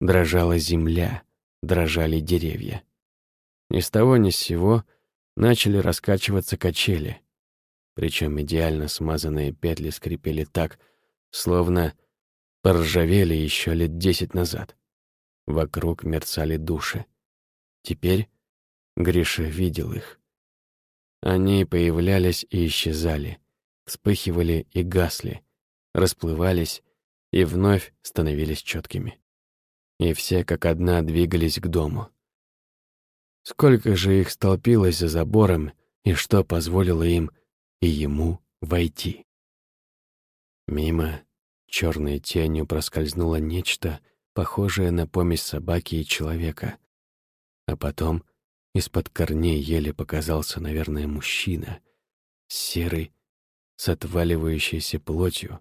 Дрожала земля, дрожали деревья. Ни с того ни с сего начали раскачиваться качели. Причем идеально смазанные петли скрипели так, словно поржавели еще лет десять назад. Вокруг мерцали души. Теперь Гриша видел их. Они появлялись и исчезали, вспыхивали и гасли, расплывались и вновь становились четкими. И все как одна двигались к дому. Сколько же их столпилось за забором, и что позволило им и ему войти? Мимо черной тенью проскользнуло нечто, похожее на помесь собаки и человека. А потом из-под корней еле показался, наверное, мужчина, серый, с отваливающейся плотью,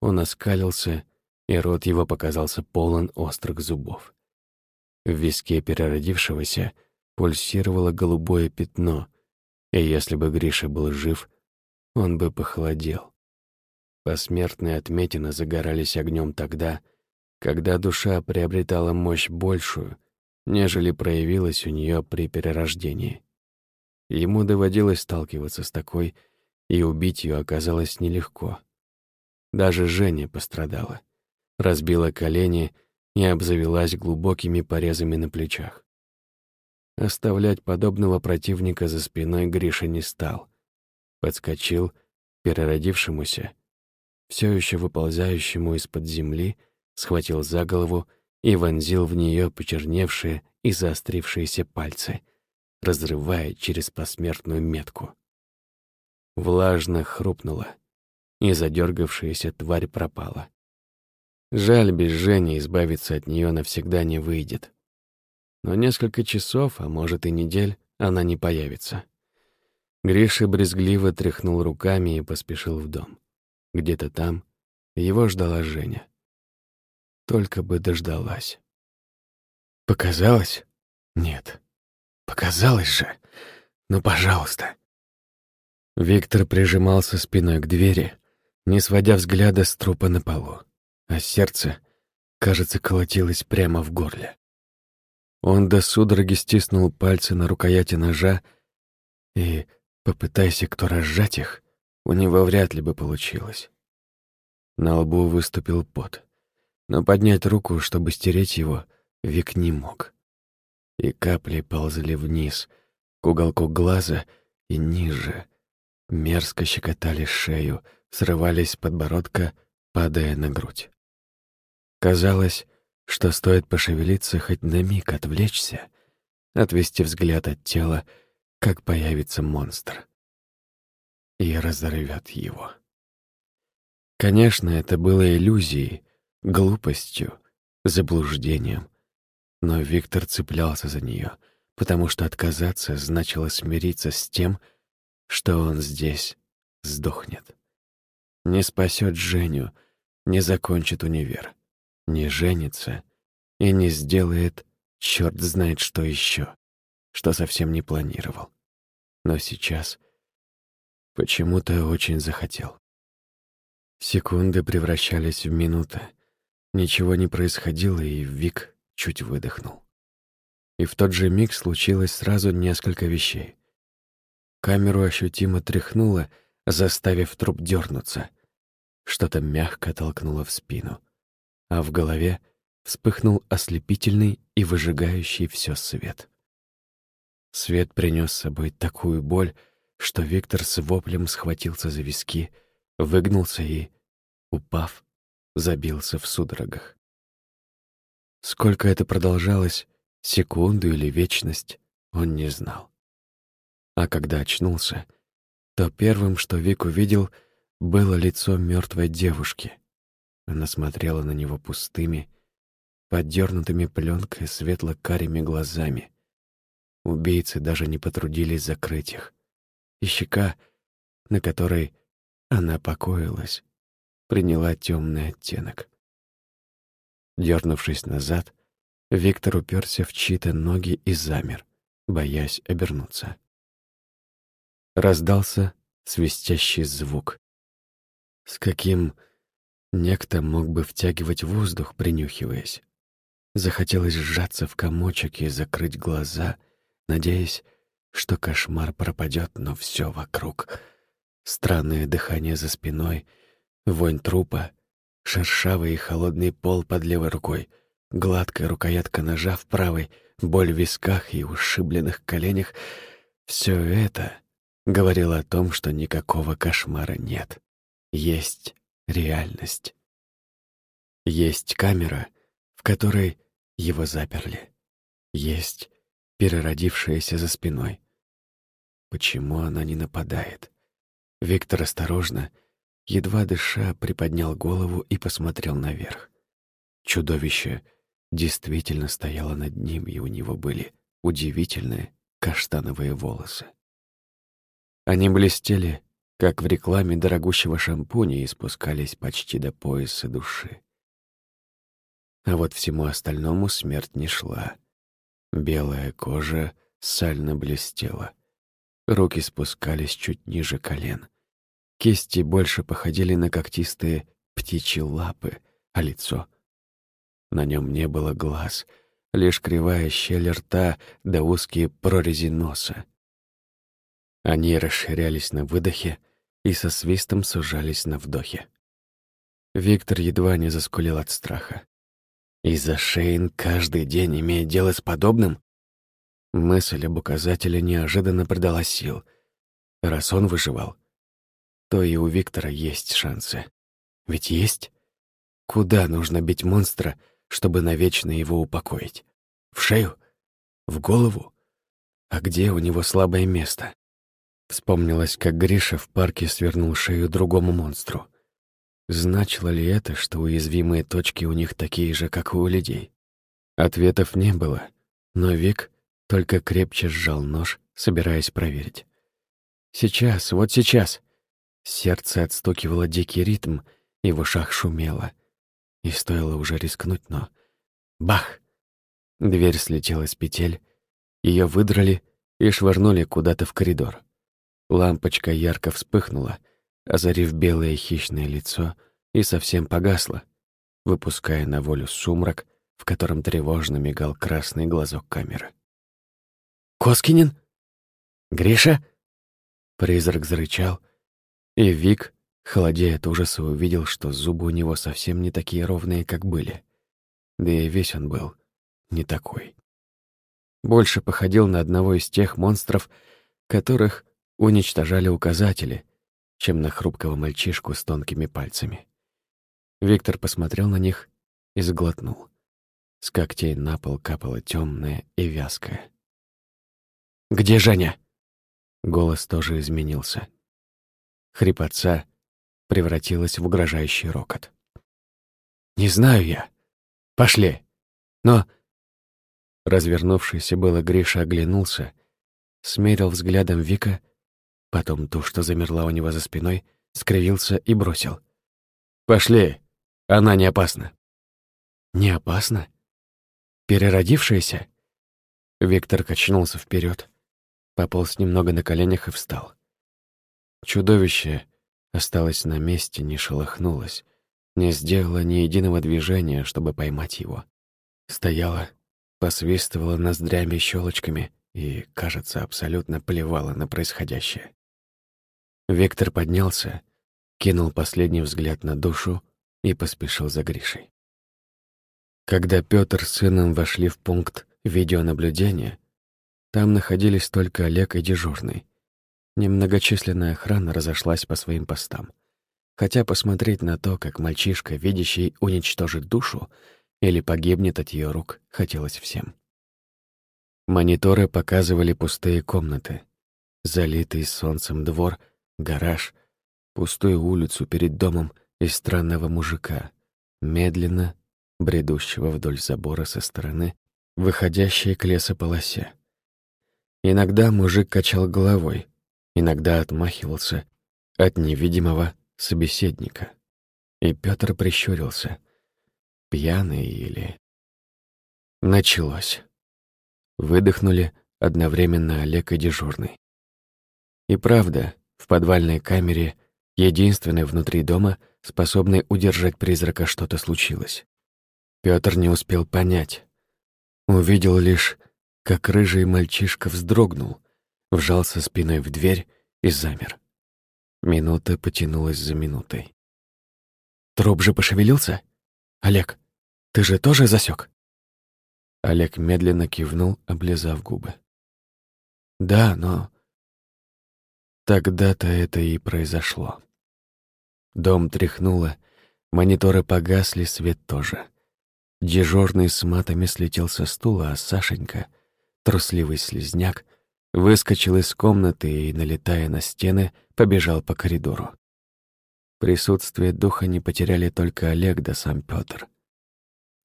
он оскалился, и рот его показался полон острых зубов. В виске переродившегося пульсировало голубое пятно, и если бы Гриша был жив, он бы похолодел. Посмертные отметины загорались огнем тогда, когда душа приобретала мощь большую, нежели проявилась у нее при перерождении. Ему доводилось сталкиваться с такой, и убить ее оказалось нелегко. Даже Женя пострадала. Разбила колени и обзавелась глубокими порезами на плечах. Оставлять подобного противника за спиной Гриша не стал. Подскочил переродившемуся, все еще выползающему из-под земли, схватил за голову и вонзил в нее почерневшие и заострившиеся пальцы, разрывая через посмертную метку. Влажно хрупнуло — и задергавшаяся тварь пропала. Жаль, без Жени избавиться от нее навсегда не выйдет. Но несколько часов, а может и недель, она не появится. Гриша брезгливо тряхнул руками и поспешил в дом. Где-то там его ждала Женя. Только бы дождалась. Показалось? Нет. Показалось же. Ну, пожалуйста. Виктор прижимался спиной к двери, не сводя взгляда с трупа на полу, а сердце, кажется, колотилось прямо в горле. Он до судороги стиснул пальцы на рукояти ножа, и, попытайся кто разжать их, у него вряд ли бы получилось. На лбу выступил пот, но поднять руку, чтобы стереть его, Вик не мог. И капли ползли вниз, к уголку глаза и ниже, мерзко щекотали шею, срывались с подбородка, падая на грудь. Казалось, что стоит пошевелиться хоть на миг отвлечься, отвести взгляд от тела, как появится монстр. И разорвет его. Конечно, это было иллюзией, глупостью, заблуждением. Но Виктор цеплялся за нее, потому что отказаться значило смириться с тем, что он здесь сдохнет. Не спасет Женю, не закончит универ, не женится и не сделает черт знает что еще, что совсем не планировал. Но сейчас почему-то очень захотел. Секунды превращались в минуты. Ничего не происходило, и Вик чуть выдохнул. И в тот же миг случилось сразу несколько вещей. Камеру ощутимо тряхнуло, заставив труп дернуться. Что-то мягко толкнуло в спину, а в голове вспыхнул ослепительный и выжигающий все свет. Свет принес с собой такую боль, что Виктор с воплем схватился за виски, выгнулся и, упав, забился в судорогах. Сколько это продолжалось, секунду или вечность, он не знал. А когда очнулся, то первым, что Вик увидел, было лицо мертвой девушки. Она смотрела на него пустыми, поддернутыми пленкой светло-карими глазами. Убийцы даже не потрудились закрыть их. И щека, на которой она покоилась, приняла темный оттенок. Дернувшись назад, Виктор уперся в чьи-то ноги и замер, боясь обернуться. Раздался свистящий звук. С каким некто мог бы втягивать воздух, принюхиваясь. Захотелось сжаться в комочек и закрыть глаза, надеясь, что кошмар пропадет, но все вокруг. Странное дыхание за спиной, вонь трупа, шершавый и холодный пол под левой рукой, гладкая рукоятка ножа в правой, боль в висках и ушибленных коленях — все это говорило о том, что никакого кошмара нет. Есть реальность. Есть камера, в которой его заперли. Есть переродившаяся за спиной. Почему она не нападает? Виктор осторожно, едва дыша, приподнял голову и посмотрел наверх. Чудовище действительно стояло над ним, и у него были удивительные каштановые волосы. Они блестели, как в рекламе дорогущего шампуня, и спускались почти до пояса души. А вот всему остальному смерть не шла. Белая кожа сально блестела. Руки спускались чуть ниже колен. Кисти больше походили на когтистые птичьи лапы, а лицо... На нем не было глаз, лишь кривая щель рта да узкие прорези носа. Они расширялись на выдохе и со свистом сужались на вдохе. Виктор едва не заскулил от страха. Из-за Шейн каждый день имеет дело с подобным? Мысль об указателе неожиданно придала сил. Раз он выживал, то и у Виктора есть шансы. Ведь есть? Куда нужно бить монстра, чтобы навечно его упокоить? В шею? В голову? А где у него слабое место? Вспомнилось, как Гриша в парке свернул шею другому монстру. Значило ли это, что уязвимые точки у них такие же, как у людей? Ответов не было, но Вик только крепче сжал нож, собираясь проверить. Сейчас, вот сейчас. Сердце отстукивало дикий ритм, и в ушах шумело. И стоило уже рискнуть, но... Бах! Дверь слетела с петель, ее выдрали и швырнули куда-то в коридор. Лампочка ярко вспыхнула, озарив белое хищное лицо, и совсем погасла, выпуская на волю сумрак, в котором тревожно мигал красный глазок камеры. Коскинин? Гриша?» Призрак зарычал, и Вик, холодея от ужаса, увидел, что зубы у него совсем не такие ровные, как были. Да и весь он был не такой. Больше походил на одного из тех монстров, которых уничтожали указатели, чем на хрупкого мальчишку с тонкими пальцами. Виктор посмотрел на них и сглотнул. С когтей на пол капало темное и вязкое. «Где Женя?» Голос тоже изменился. Хрипотца превратилась в угрожающий рокот. «Не знаю я. Пошли. Но...» Развернувшийся было Гриша оглянулся, смерил взглядом Вика, потом ту, что замерла у него за спиной, скривился и бросил. «Пошли. Она не опасна». «Не опасна?» Переродившаяся? Виктор качнулся вперед, пополз немного на коленях и встал. Чудовище осталось на месте, не шелохнулось, не сделало ни единого движения, чтобы поймать его. Стояла, посвистывала ноздрями щелочками и, кажется, абсолютно плевала на происходящее. Виктор поднялся, кинул последний взгляд на душу и поспешил за Гришей. Когда Пётр с сыном вошли в пункт видеонаблюдения, там находились только Олег и дежурный. Немногочисленная охрана разошлась по своим постам. Хотя посмотреть на то, как мальчишка, видящий, уничтожит душу или погибнет от ее рук, хотелось всем. Мониторы показывали пустые комнаты, залитый солнцем двор, гараж, пустую улицу перед домом и странного мужика, медленно бредущего вдоль забора со стороны, выходящей к лесополосе. Иногда мужик качал головой, иногда отмахивался от невидимого собеседника. И Пётр прищурился. Пьяный или... Началось. Выдохнули одновременно Олег и дежурный. И правда, в подвальной камере, единственной внутри дома, способной удержать призрака, что-то случилось. Пётр не успел понять. Увидел лишь, как рыжий мальчишка вздрогнул, вжался спиной в дверь и замер. Минута потянулась за минутой. «Труп же пошевелился? Олег, ты же тоже засек? Олег медленно кивнул, облизав губы. «Да, но...» Тогда-то это и произошло. Дом тряхнуло, мониторы погасли, свет тоже. Дежурный с матами слетел со стула, а Сашенька, трусливый слезняк, выскочил из комнаты и, налетая на стены, побежал по коридору. Присутствие духа не потеряли только Олег да сам Пётр.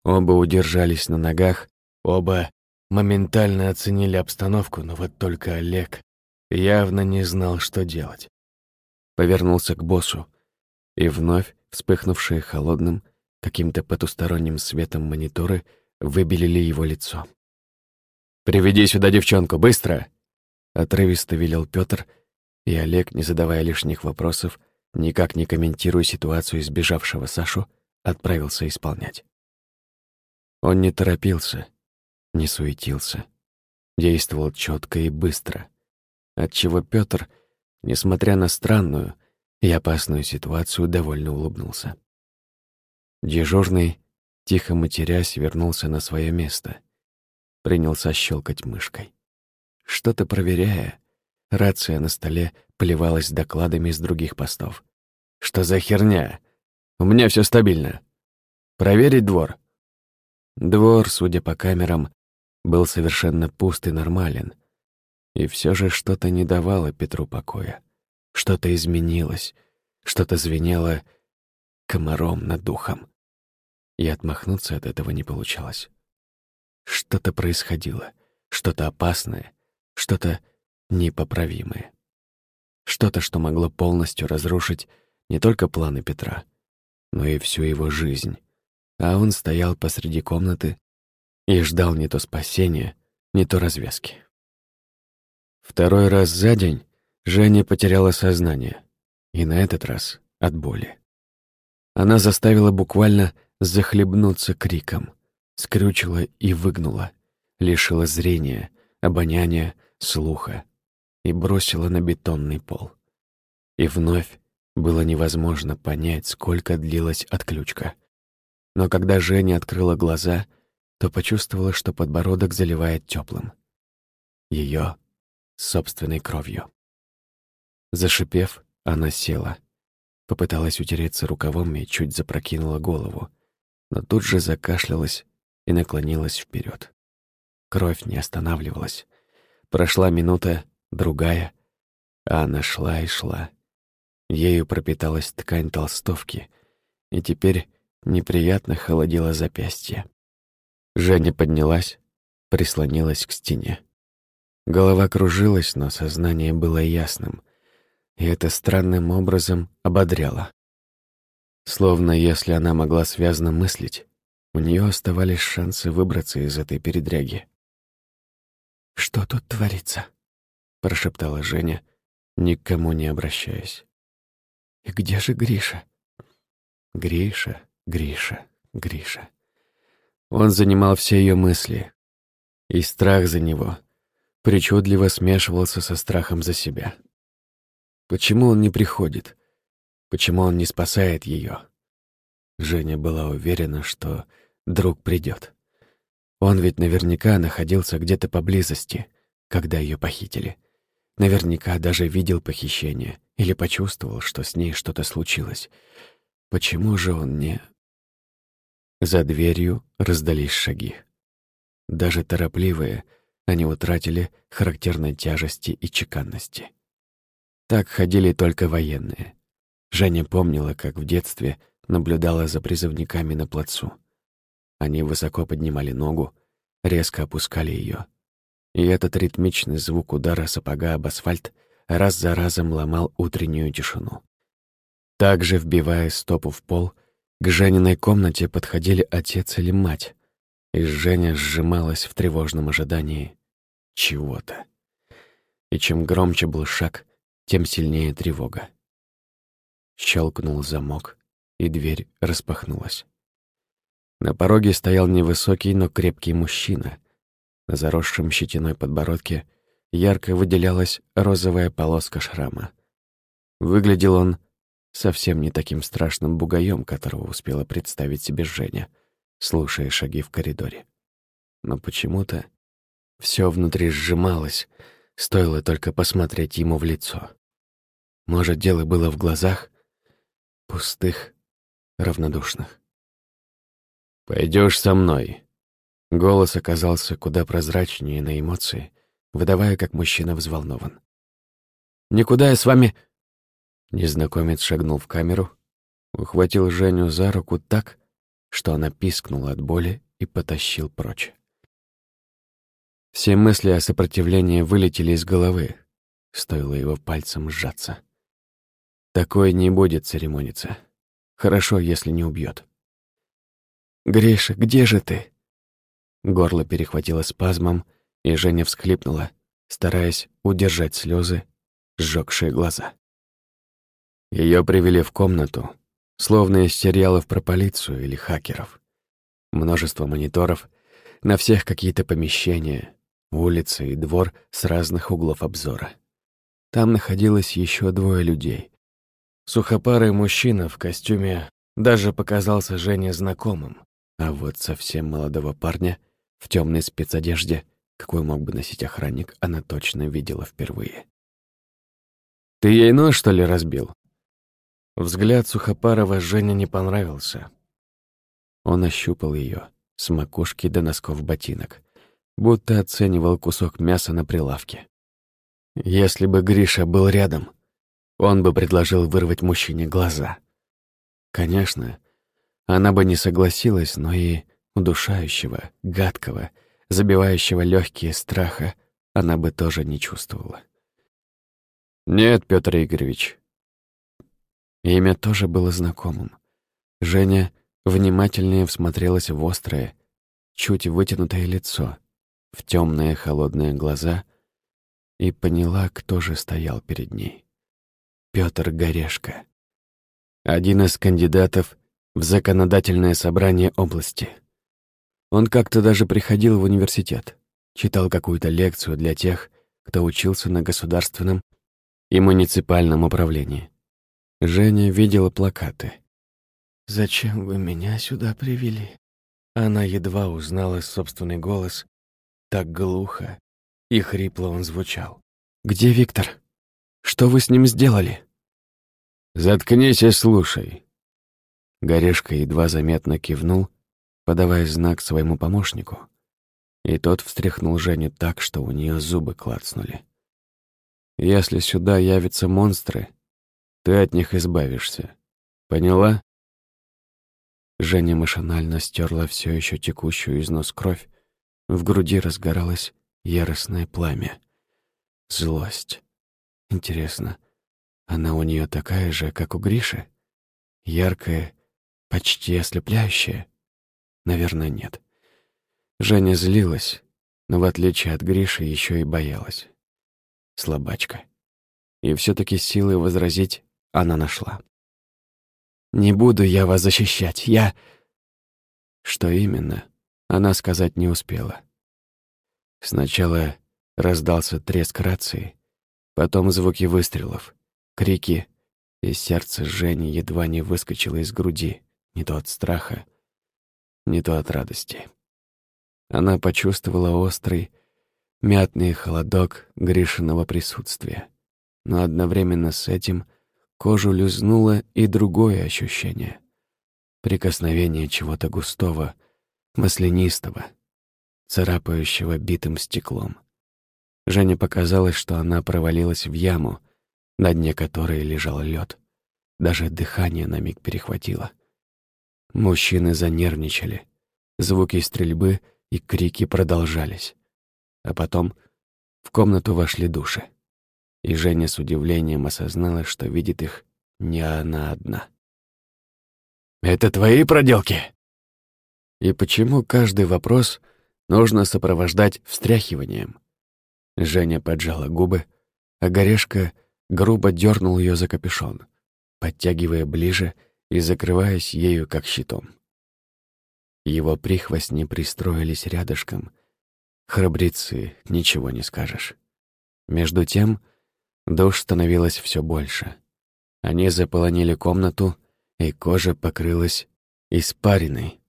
Оба удержались на ногах, оба моментально оценили обстановку, но вот только Олег явно не знал, что делать. Повернулся к боссу, и вновь вспыхнувшие холодным, Каким-то потусторонним светом мониторы выбелили его лицо. «Приведи сюда девчонку, быстро!» Отрывисто велел Пётр, и Олег, не задавая лишних вопросов, никак не комментируя ситуацию избежавшего Сашу, отправился исполнять. Он не торопился, не суетился, действовал четко и быстро, отчего Пётр, несмотря на странную и опасную ситуацию, довольно улыбнулся. Дежурный, тихо матерясь, вернулся на свое место. Принялся щелкать мышкой. Что-то проверяя, рация на столе плевалась докладами из других постов. «Что за херня? У меня все стабильно. Проверить двор?» Двор, судя по камерам, был совершенно пуст и нормален. И все же что-то не давало Петру покоя. Что-то изменилось, что-то звенело комаром над духом и отмахнуться от этого не получалось. Что-то происходило, что-то опасное, что-то непоправимое. Что-то, что могло полностью разрушить не только планы Петра, но и всю его жизнь. А он стоял посреди комнаты и ждал не то спасения, не то развязки. Второй раз за день Женя потеряла сознание, и на этот раз от боли. Она заставила буквально захлебнуться криком, скрючила и выгнула, лишила зрения, обоняния, слуха и бросила на бетонный пол. И вновь было невозможно понять, сколько длилась отключка. Но когда Женя открыла глаза, то почувствовала, что подбородок заливает теплым. Ее собственной кровью. Зашипев, она села. Попыталась утереться рукавом и чуть запрокинула голову но тут же закашлялась и наклонилась вперед. Кровь не останавливалась. Прошла минута, другая, а она шла и шла. Ею пропиталась ткань толстовки, и теперь неприятно холодило запястье. Женя поднялась, прислонилась к стене. Голова кружилась, но сознание было ясным, и это странным образом ободряло. Словно если она могла связно мыслить, у нее оставались шансы выбраться из этой передряги. «Что тут творится?» — прошептала Женя, никому не обращаясь. «И где же Гриша?» Гриша, Гриша, Гриша. Он занимал все ее мысли, и страх за него причудливо смешивался со страхом за себя. Почему он не приходит? Почему он не спасает ее? Женя была уверена, что друг придет. Он ведь наверняка находился где-то поблизости, когда ее похитили. Наверняка даже видел похищение или почувствовал, что с ней что-то случилось. Почему же он не... За дверью раздались шаги. Даже торопливые, они утратили характерной тяжести и чеканности. Так ходили только военные. Женя помнила, как в детстве наблюдала за призывниками на плацу. Они высоко поднимали ногу, резко опускали ее, И этот ритмичный звук удара сапога об асфальт раз за разом ломал утреннюю тишину. Также, вбивая стопу в пол, к Жениной комнате подходили отец или мать, и Женя сжималась в тревожном ожидании чего-то. И чем громче был шаг, тем сильнее тревога. Щелкнул замок, и дверь распахнулась. На пороге стоял невысокий, но крепкий мужчина. На заросшем щетиной подбородке ярко выделялась розовая полоска шрама. Выглядел он совсем не таким страшным бугаем, которого успела представить себе Женя, слушая шаги в коридоре. Но почему-то все внутри сжималось, стоило только посмотреть ему в лицо. Может, дело было в глазах? Пустых, равнодушных. Пойдешь со мной». Голос оказался куда прозрачнее на эмоции, выдавая, как мужчина взволнован. «Никуда я с вами...» Незнакомец шагнул в камеру, ухватил Женю за руку так, что она пискнула от боли и потащил прочь. Все мысли о сопротивлении вылетели из головы, стоило его пальцем сжаться. Такой не будет церемониться. Хорошо, если не убьет. «Гриша, где же ты?» Горло перехватило спазмом, и Женя всхлипнула, стараясь удержать слезы, сжёгшие глаза. Ее привели в комнату, словно из сериалов про полицию или хакеров. Множество мониторов, на всех какие-то помещения, улицы и двор с разных углов обзора. Там находилось еще двое людей. Сухопарый мужчина в костюме даже показался Жене знакомым, а вот совсем молодого парня в темной спецодежде, какой мог бы носить охранник, она точно видела впервые. «Ты ей нос, что ли, разбил?» Взгляд Сухопарова Жене не понравился. Он ощупал ее с макушки до носков ботинок, будто оценивал кусок мяса на прилавке. Если бы Гриша был рядом, он бы предложил вырвать мужчине глаза. Конечно, она бы не согласилась, но и удушающего, гадкого, забивающего легкие страха она бы тоже не чувствовала. «Нет, Петр Игоревич». Имя тоже было знакомым. Женя внимательнее всмотрелась в острое, чуть вытянутое лицо, в темные холодные глаза и поняла, кто же стоял перед ней. Петр Горешко. Один из кандидатов в законодательное собрание области. Он как-то даже приходил в университет, читал какую-то лекцию для тех, кто учился на государственном и муниципальном управлении. Женя видела плакаты. «Зачем вы меня сюда привели?» Она едва узнала собственный голос. Так глухо и хрипло он звучал. «Где Виктор?» Что вы с ним сделали?» «Заткнись и слушай». Горешка едва заметно кивнул, подавая знак своему помощнику, и тот встряхнул Женю так, что у нее зубы клацнули. «Если сюда явятся монстры, ты от них избавишься. Поняла?» Женя машинально стерла все еще текущую из нос кровь, в груди разгоралось яростное пламя. Злость. Интересно, она у нее такая же, как у Гриши? Яркая, почти ослепляющая? Наверное, нет. Женя злилась, но в отличие от Гриши еще и боялась. Слабачка. И все таки силы возразить она нашла. «Не буду я вас защищать, я...» Что именно, она сказать не успела. Сначала раздался треск рации, потом звуки выстрелов, крики, и сердце Жени едва не выскочило из груди, не то от страха, не то от радости. Она почувствовала острый, мятный холодок Гришиного присутствия. Но одновременно с этим кожу лизнуло и другое ощущение. Прикосновение чего-то густого, маслянистого, царапающего битым стеклом. Жене показалось, что она провалилась в яму, на дне которой лежал лед. Даже дыхание на миг перехватило. Мужчины занервничали. Звуки стрельбы и крики продолжались. А потом в комнату вошли души. И Женя с удивлением осознала, что видит их не она одна. «Это твои проделки?» И почему каждый вопрос нужно сопровождать встряхиванием? Женя поджала губы, а Горешка грубо дернул ее за капюшон, подтягивая ближе и закрываясь ею как щитом. Его прихвостни пристроились рядышком. Храбрецы, ничего не скажешь. Между тем, душ становилось все больше. Они заполонили комнату, и кожа покрылась испариной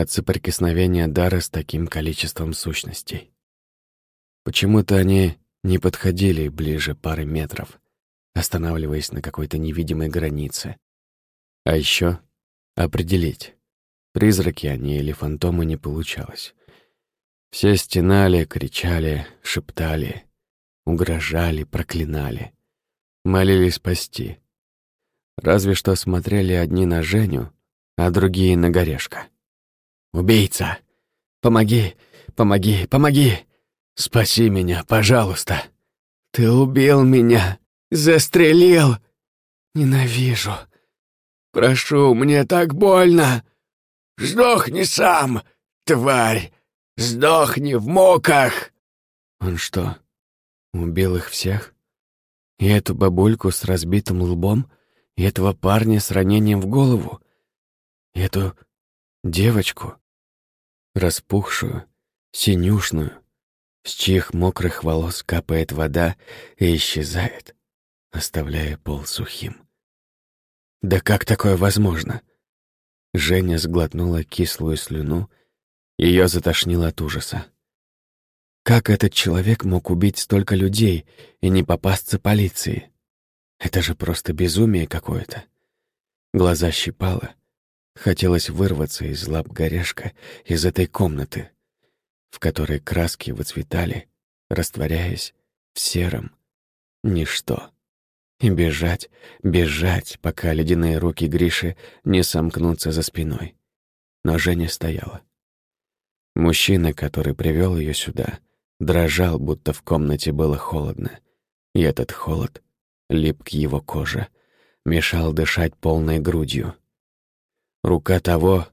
от соприкосновения дара с таким количеством сущностей. Почему-то они не подходили ближе пары метров, останавливаясь на какой-то невидимой границе. А еще определить, Призраки они или фантомы не получалось. Все стенали, кричали, шептали, угрожали, проклинали, молились спасти. Разве что смотрели одни на Женю, а другие на Горешка. «Убийца! Помоги! Помоги! Помоги! Спаси меня, пожалуйста! Ты убил меня! Застрелил! Ненавижу! Прошу, мне так больно!» Сдохни сам, тварь! Сдохни в муках!» Он что, убил их всех? И эту бабульку с разбитым лбом, и этого парня с ранением в голову, и эту девочку, распухшую, синюшную, с чьих мокрых волос капает вода и исчезает, оставляя пол сухим. Да как такое возможно? Женя сглотнула кислую слюну, ее затошнило от ужаса. Как этот человек мог убить столько людей и не попасться полиции? Это же просто безумие какое-то. Глаза щипало. Хотелось вырваться из лап горешка из этой комнаты, в которой краски выцветали, растворяясь в сером ничто. И бежать, бежать, пока ледяные руки Гриши не сомкнутся за спиной. Но Женя стояла. Мужчина, который привел ее сюда, дрожал, будто в комнате было холодно. И этот холод лип к его коже, мешал дышать полной грудью. Рука того,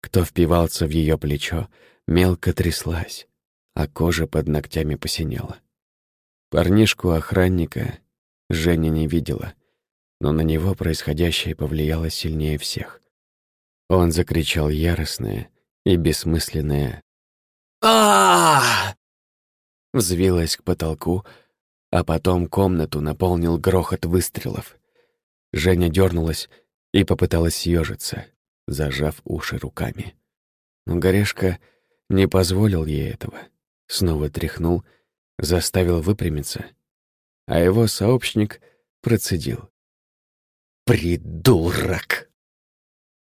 кто впивался в ее плечо, мелко тряслась, а кожа под ногтями посинела. Парнишку-охранника Женя не видела, но на него происходящее повлияло сильнее всех. Он закричал яростное и бессмысленное а Взвилась к потолку, а потом комнату наполнил грохот выстрелов. Женя дернулась и попыталась съежиться, зажав уши руками. Но Горешка не позволил ей этого. Снова тряхнул, заставил выпрямиться — а его сообщник процедил. «Придурок!»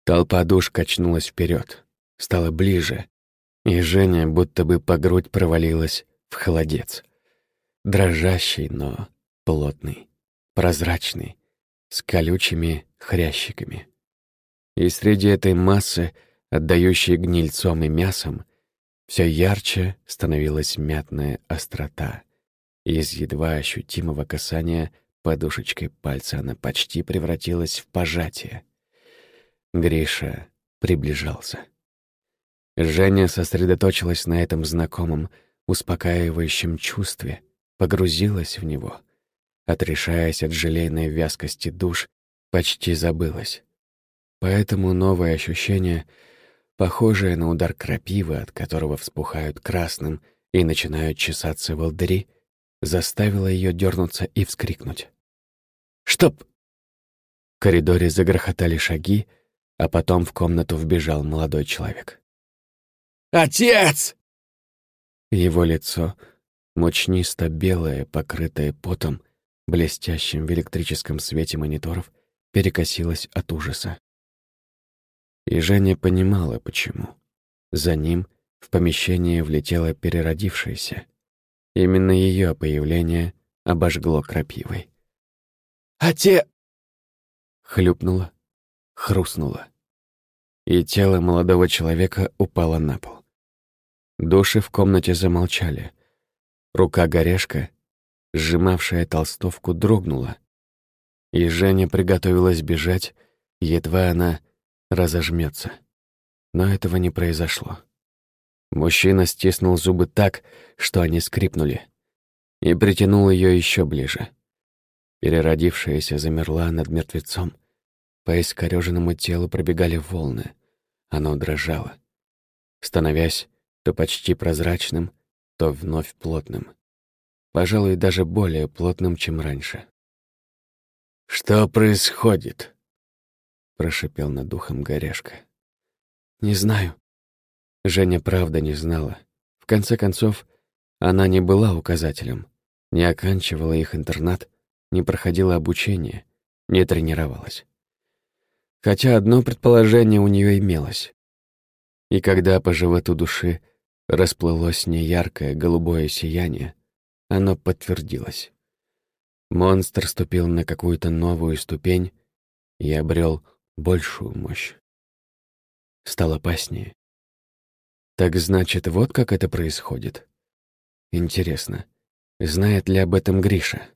Толпа душ качнулась вперед, стала ближе, и Женя будто бы по грудь провалилась в холодец. Дрожащий, но плотный, прозрачный, с колючими хрящиками. И среди этой массы, отдающей гнильцом и мясом, все ярче становилась мятная острота — из едва ощутимого касания подушечкой пальца она почти превратилась в пожатие. Гриша приближался. Женя сосредоточилась на этом знакомом, успокаивающем чувстве, погрузилась в него. Отрешаясь от желейной вязкости душ, почти забылась. Поэтому новое ощущение, похожее на удар крапивы, от которого вспухают красным и начинают чесаться волдыри, заставило ее дернуться и вскрикнуть. «Чтоб!» В коридоре загрохотали шаги, а потом в комнату вбежал молодой человек. «Отец!» Его лицо, мучнисто-белое, покрытое потом, блестящим в электрическом свете мониторов, перекосилось от ужаса. И Женя понимала, почему. За ним в помещение влетела переродившаяся. Именно ее появление обожгло крапивой. «Оте...» Хлюпнуло, хрустнуло. И тело молодого человека упало на пол. Души в комнате замолчали. Рука горешка, сжимавшая толстовку, дрогнула. И Женя приготовилась бежать, едва она разожмется. Но этого не произошло. Мужчина стиснул зубы так, что они скрипнули, и притянул ее еще ближе. Переродившаяся замерла над мертвецом. По искорёженному телу пробегали волны. Оно дрожало, становясь то почти прозрачным, то вновь плотным. Пожалуй, даже более плотным, чем раньше. «Что происходит?» — прошипел над духом Горешка. «Не знаю». Женя правда не знала. В конце концов, она не была указателем, не оканчивала их интернат, не проходила обучение, не тренировалась. Хотя одно предположение у нее имелось. И когда по животу души расплылось неяркое голубое сияние, оно подтвердилось. Монстр ступил на какую-то новую ступень и обрел большую мощь. Стал опаснее. Так значит, вот как это происходит. Интересно, знает ли об этом Гриша?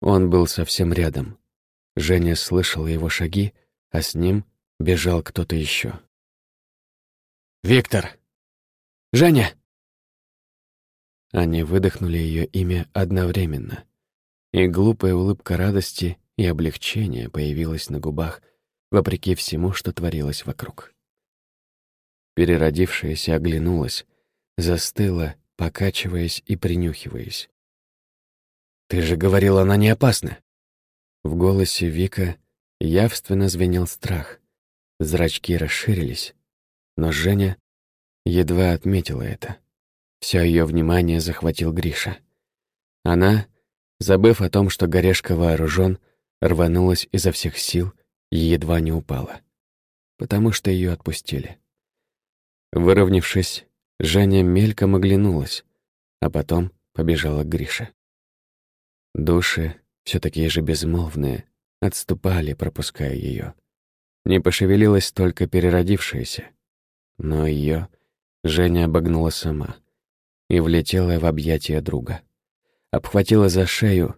Он был совсем рядом. Женя слышал его шаги, а с ним бежал кто-то еще. «Виктор!» Женя!» Они выдохнули ее имя одновременно, и глупая улыбка радости и облегчения появилась на губах, вопреки всему, что творилось вокруг. Переродившаяся оглянулась, застыла, покачиваясь и принюхиваясь. «Ты же говорил, она не опасна!» В голосе Вика явственно звенел страх. Зрачки расширились, но Женя едва отметила это. Все ее внимание захватил Гриша. Она, забыв о том, что Горешка вооружен, рванулась изо всех сил и едва не упала, потому что ее отпустили. Выровнявшись, Женя мельком оглянулась, а потом побежала к Грише. Души, все такие же безмолвные, отступали, пропуская ее. Не пошевелилась только переродившаяся, но ее Женя обогнула сама и влетела в объятия друга. Обхватила за шею,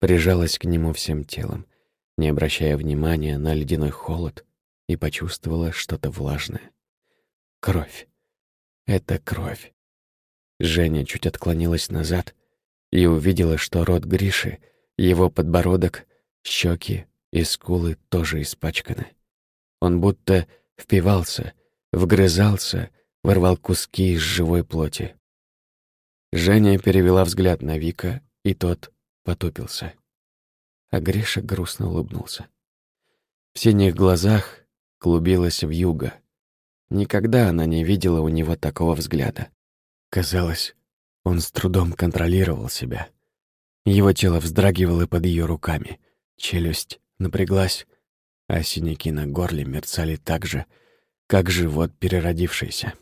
прижалась к нему всем телом, не обращая внимания на ледяной холод, и почувствовала что-то влажное. Кровь. Это кровь. Женя чуть отклонилась назад и увидела, что рот Гриши, его подбородок, щеки и скулы тоже испачканы. Он будто впивался, вгрызался вырвал куски из живой плоти. Женя перевела взгляд на Вика, и тот потупился. А Гриша грустно улыбнулся. В синих глазах клубилась вьюга. Никогда она не видела у него такого взгляда. Казалось, он с трудом контролировал себя. Его тело вздрагивало под ее руками, челюсть напряглась, а синяки на горле мерцали так же, как живот переродившийся.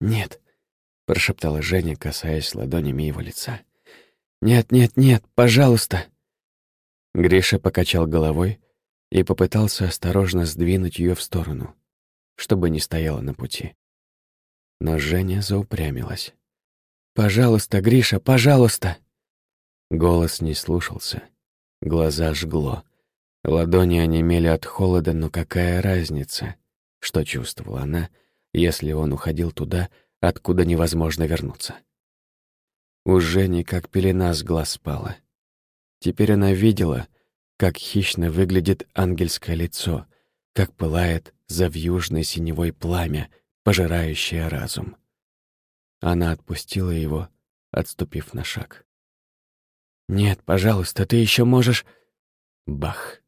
«Нет», — прошептала Женя, касаясь ладонями его лица. «Нет, нет, нет, пожалуйста!» Гриша покачал головой и попытался осторожно сдвинуть ее в сторону, чтобы не стояла на пути. Но Женя заупрямилась. «Пожалуйста, Гриша, пожалуйста!» Голос не слушался. Глаза жгло. Ладони онемели от холода, но какая разница, что чувствовала она — если он уходил туда, откуда невозможно вернуться. У Жени как пелена с глаз спала. Теперь она видела, как хищно выглядит ангельское лицо, как пылает завьюжное синевой пламя, пожирающее разум. Она отпустила его, отступив на шаг. «Нет, пожалуйста, ты еще можешь...» Бах!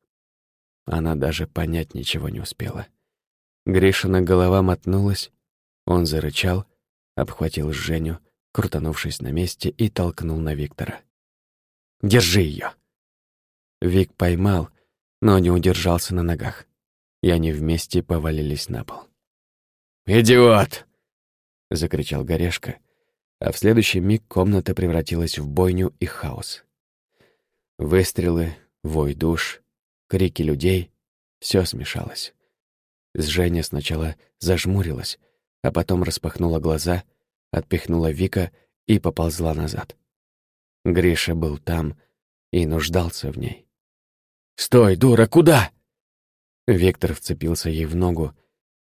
Она даже понять ничего не успела. Гришина голова мотнулась, он зарычал, обхватил Женю, крутанувшись на месте, и толкнул на Виктора. «Держи ее!» Вик поймал, но не удержался на ногах, и они вместе повалились на пол. «Идиот!» — закричал Горешка, а в следующий миг комната превратилась в бойню и хаос. Выстрелы, вой душ, крики людей — все смешалось. Женя сначала зажмурилась, а потом распахнула глаза, отпихнула Вика и поползла назад. Гриша был там и нуждался в ней. «Стой, дура, куда?» Виктор вцепился ей в ногу,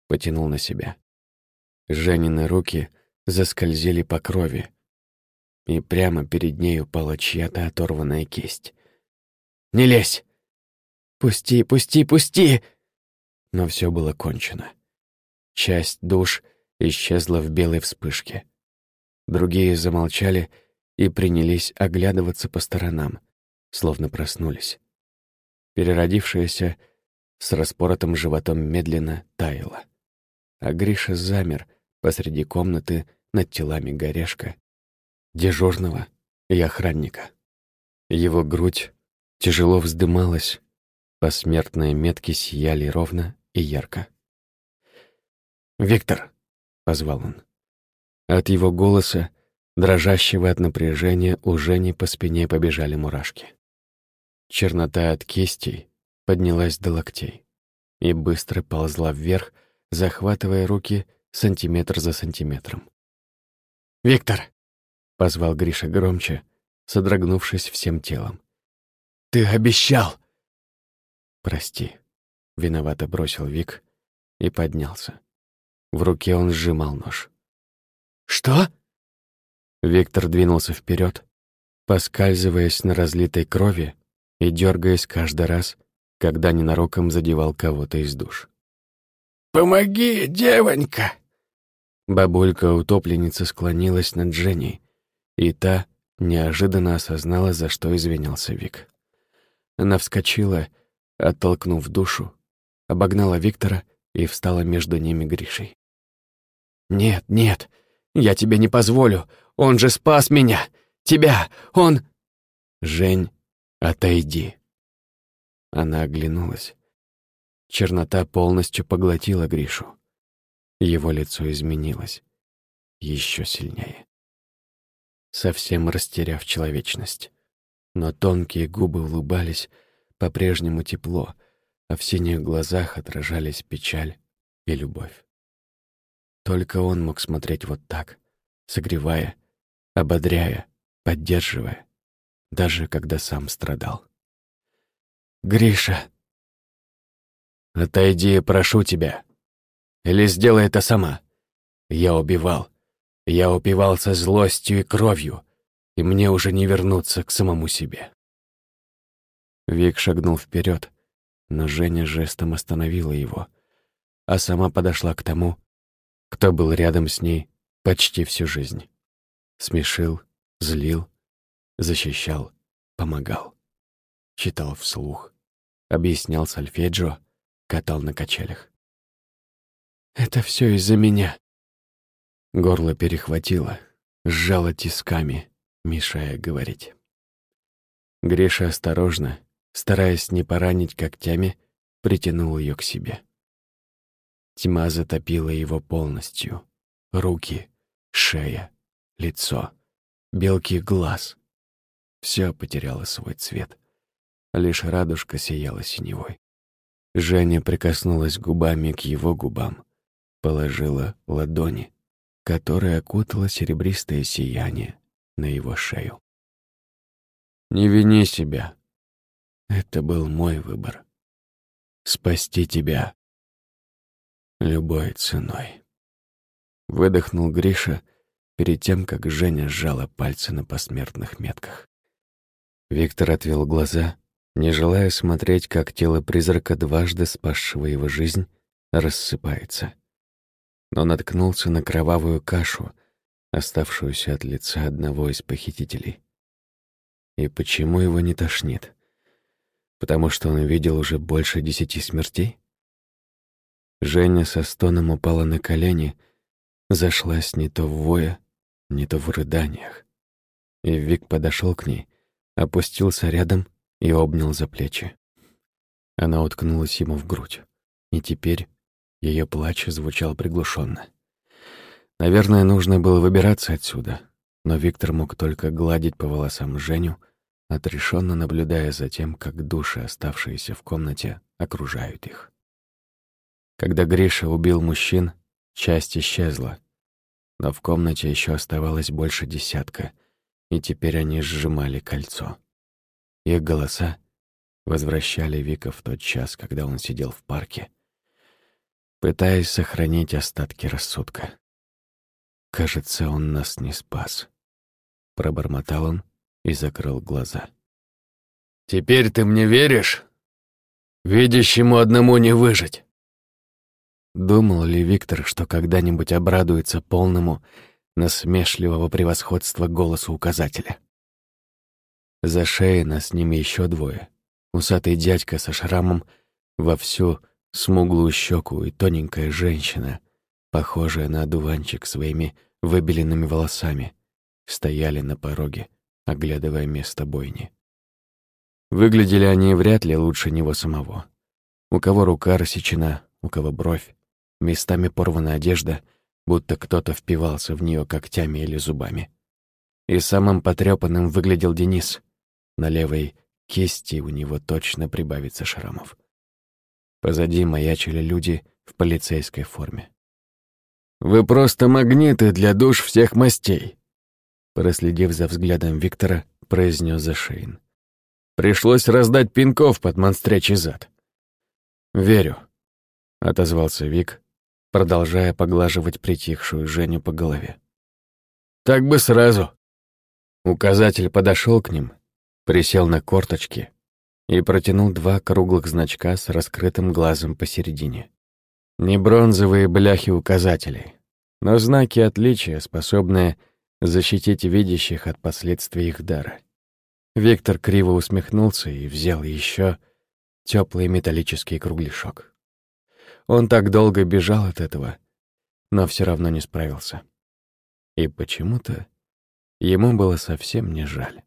потянул на себя. Женины руки заскользили по крови, и прямо перед ней упала чья-то оторванная кисть. «Не лезь!» «Пусти, пусти, пусти!» Но все было кончено. Часть душ исчезла в белой вспышке. Другие замолчали и принялись оглядываться по сторонам, словно проснулись. Переродившаяся с распоротым животом медленно таяла. А Гриша замер посреди комнаты над телами Горешка, дежурного и охранника. Его грудь тяжело вздымалась, посмертные метки сияли ровно и ярко. «Виктор!» — позвал он. От его голоса, дрожащего от напряжения, у Жени по спине побежали мурашки. Чернота от кистей поднялась до локтей и быстро ползла вверх, захватывая руки сантиметр за сантиметром. «Виктор!» — позвал Гриша громче, содрогнувшись всем телом. «Ты обещал!» «Прости», — виновато бросил Вик и поднялся. В руке он сжимал нож. «Что?» Виктор двинулся вперед, поскальзываясь на разлитой крови и дергаясь каждый раз, когда ненароком задевал кого-то из душ. «Помоги, девонька!» Бабулька-утопленница склонилась над Женей, и та неожиданно осознала, за что извинялся Вик. Она вскочила, оттолкнув душу, обогнала Виктора и встала между ними Гришей. «Нет, нет, я тебе не позволю. Он же спас меня. Тебя. Он...» «Жень, отойди». Она оглянулась. Чернота полностью поглотила Гришу. Его лицо изменилось. Еще сильнее. Совсем растеряв человечность. Но тонкие губы улыбались, по-прежнему тепло, а в синих глазах отражались печаль и любовь. Только он мог смотреть вот так, согревая, ободряя, поддерживая, даже когда сам страдал. «Гриша!» «Отойди, прошу тебя. Или сделай это сама. Я убивал. Я упивался злостью и кровью, и мне уже не вернуться к самому себе». Вик шагнул вперед, но Женя жестом остановила его, а сама подошла к тому, кто был рядом с ней почти всю жизнь. Смешил, злил, защищал, помогал. Читал вслух, объяснял сольфеджио, катал на качелях. «Это все из-за меня». Горло перехватило, сжало тисками, мешая говорить. Гриша осторожно, стараясь не поранить когтями, притянул ее к себе. Тьма затопила его полностью. Руки, шея, лицо, белки глаз. Все потеряло свой цвет. Лишь радужка сияла синевой. Женя прикоснулась губами к его губам, положила ладони, которая окутала серебристое сияние на его шею. «Не вини себя. Это был мой выбор. Спасти тебя любой ценой. выдохнул Гриша перед тем, как Женя сжала пальцы на посмертных метках. Виктор отвел глаза, не желая смотреть, как тело призрака, дважды спасшего его жизнь, рассыпается. Но наткнулся на кровавую кашу, оставшуюся от лица одного из похитителей. И почему его не тошнит? Потому что он видел уже больше десяти смертей? Женя со стоном упала на колени, зашлась не то в вое, не то в рыданиях. И Вик подошел к ней, опустился рядом и обнял за плечи. Она уткнулась ему в грудь, и теперь ее плач звучал приглушенно. Наверное, нужно было выбираться отсюда, но Виктор мог только гладить по волосам Женю, отрешенно наблюдая за тем, как души, оставшиеся в комнате, окружают их. Когда Гриша убил мужчин, часть исчезла, но в комнате еще оставалось больше десятка, и теперь они сжимали кольцо. Их голоса возвращали Вика в тот час, когда он сидел в парке, пытаясь сохранить остатки рассудка. «Кажется, он нас не спас», — пробормотал он и закрыл глаза. «Теперь ты мне веришь? Видящему одному не выжить». Думал ли Виктор, что когда-нибудь обрадуется полному насмешливого превосходства голосу указателя? За шеей нас с ними еще двое. Усатый дядька со шрамом во всю смуглую щеку и тоненькая женщина, похожая на одуванчик своими выбеленными волосами, стояли на пороге, оглядывая место бойни. Выглядели они вряд ли лучше него самого. У кого рука рассечена, у кого бровь, местами порвана одежда, будто кто-то впивался в нее когтями или зубами. И самым потрепанным выглядел Денис. На левой кисти у него точно прибавится шрамов. Позади маячили люди в полицейской форме. «Вы просто магниты для душ всех мастей», проследив за взглядом Виктора, произнес Зашейн. «Пришлось раздать пинков под монстрячий зад». «Верю», — отозвался Вик, продолжая поглаживать притихшую Женю по голове. «Так бы сразу». Указатель подошел к ним, присел на корточки и протянул два круглых значка с раскрытым глазом посередине. Не бронзовые бляхи указателей, но знаки отличия, способные защитить видящих от последствий их дара. Виктор криво усмехнулся и взял еще теплый металлический кругляшок. Он так долго бежал от этого, но все равно не справился. И почему-то ему было совсем не жаль.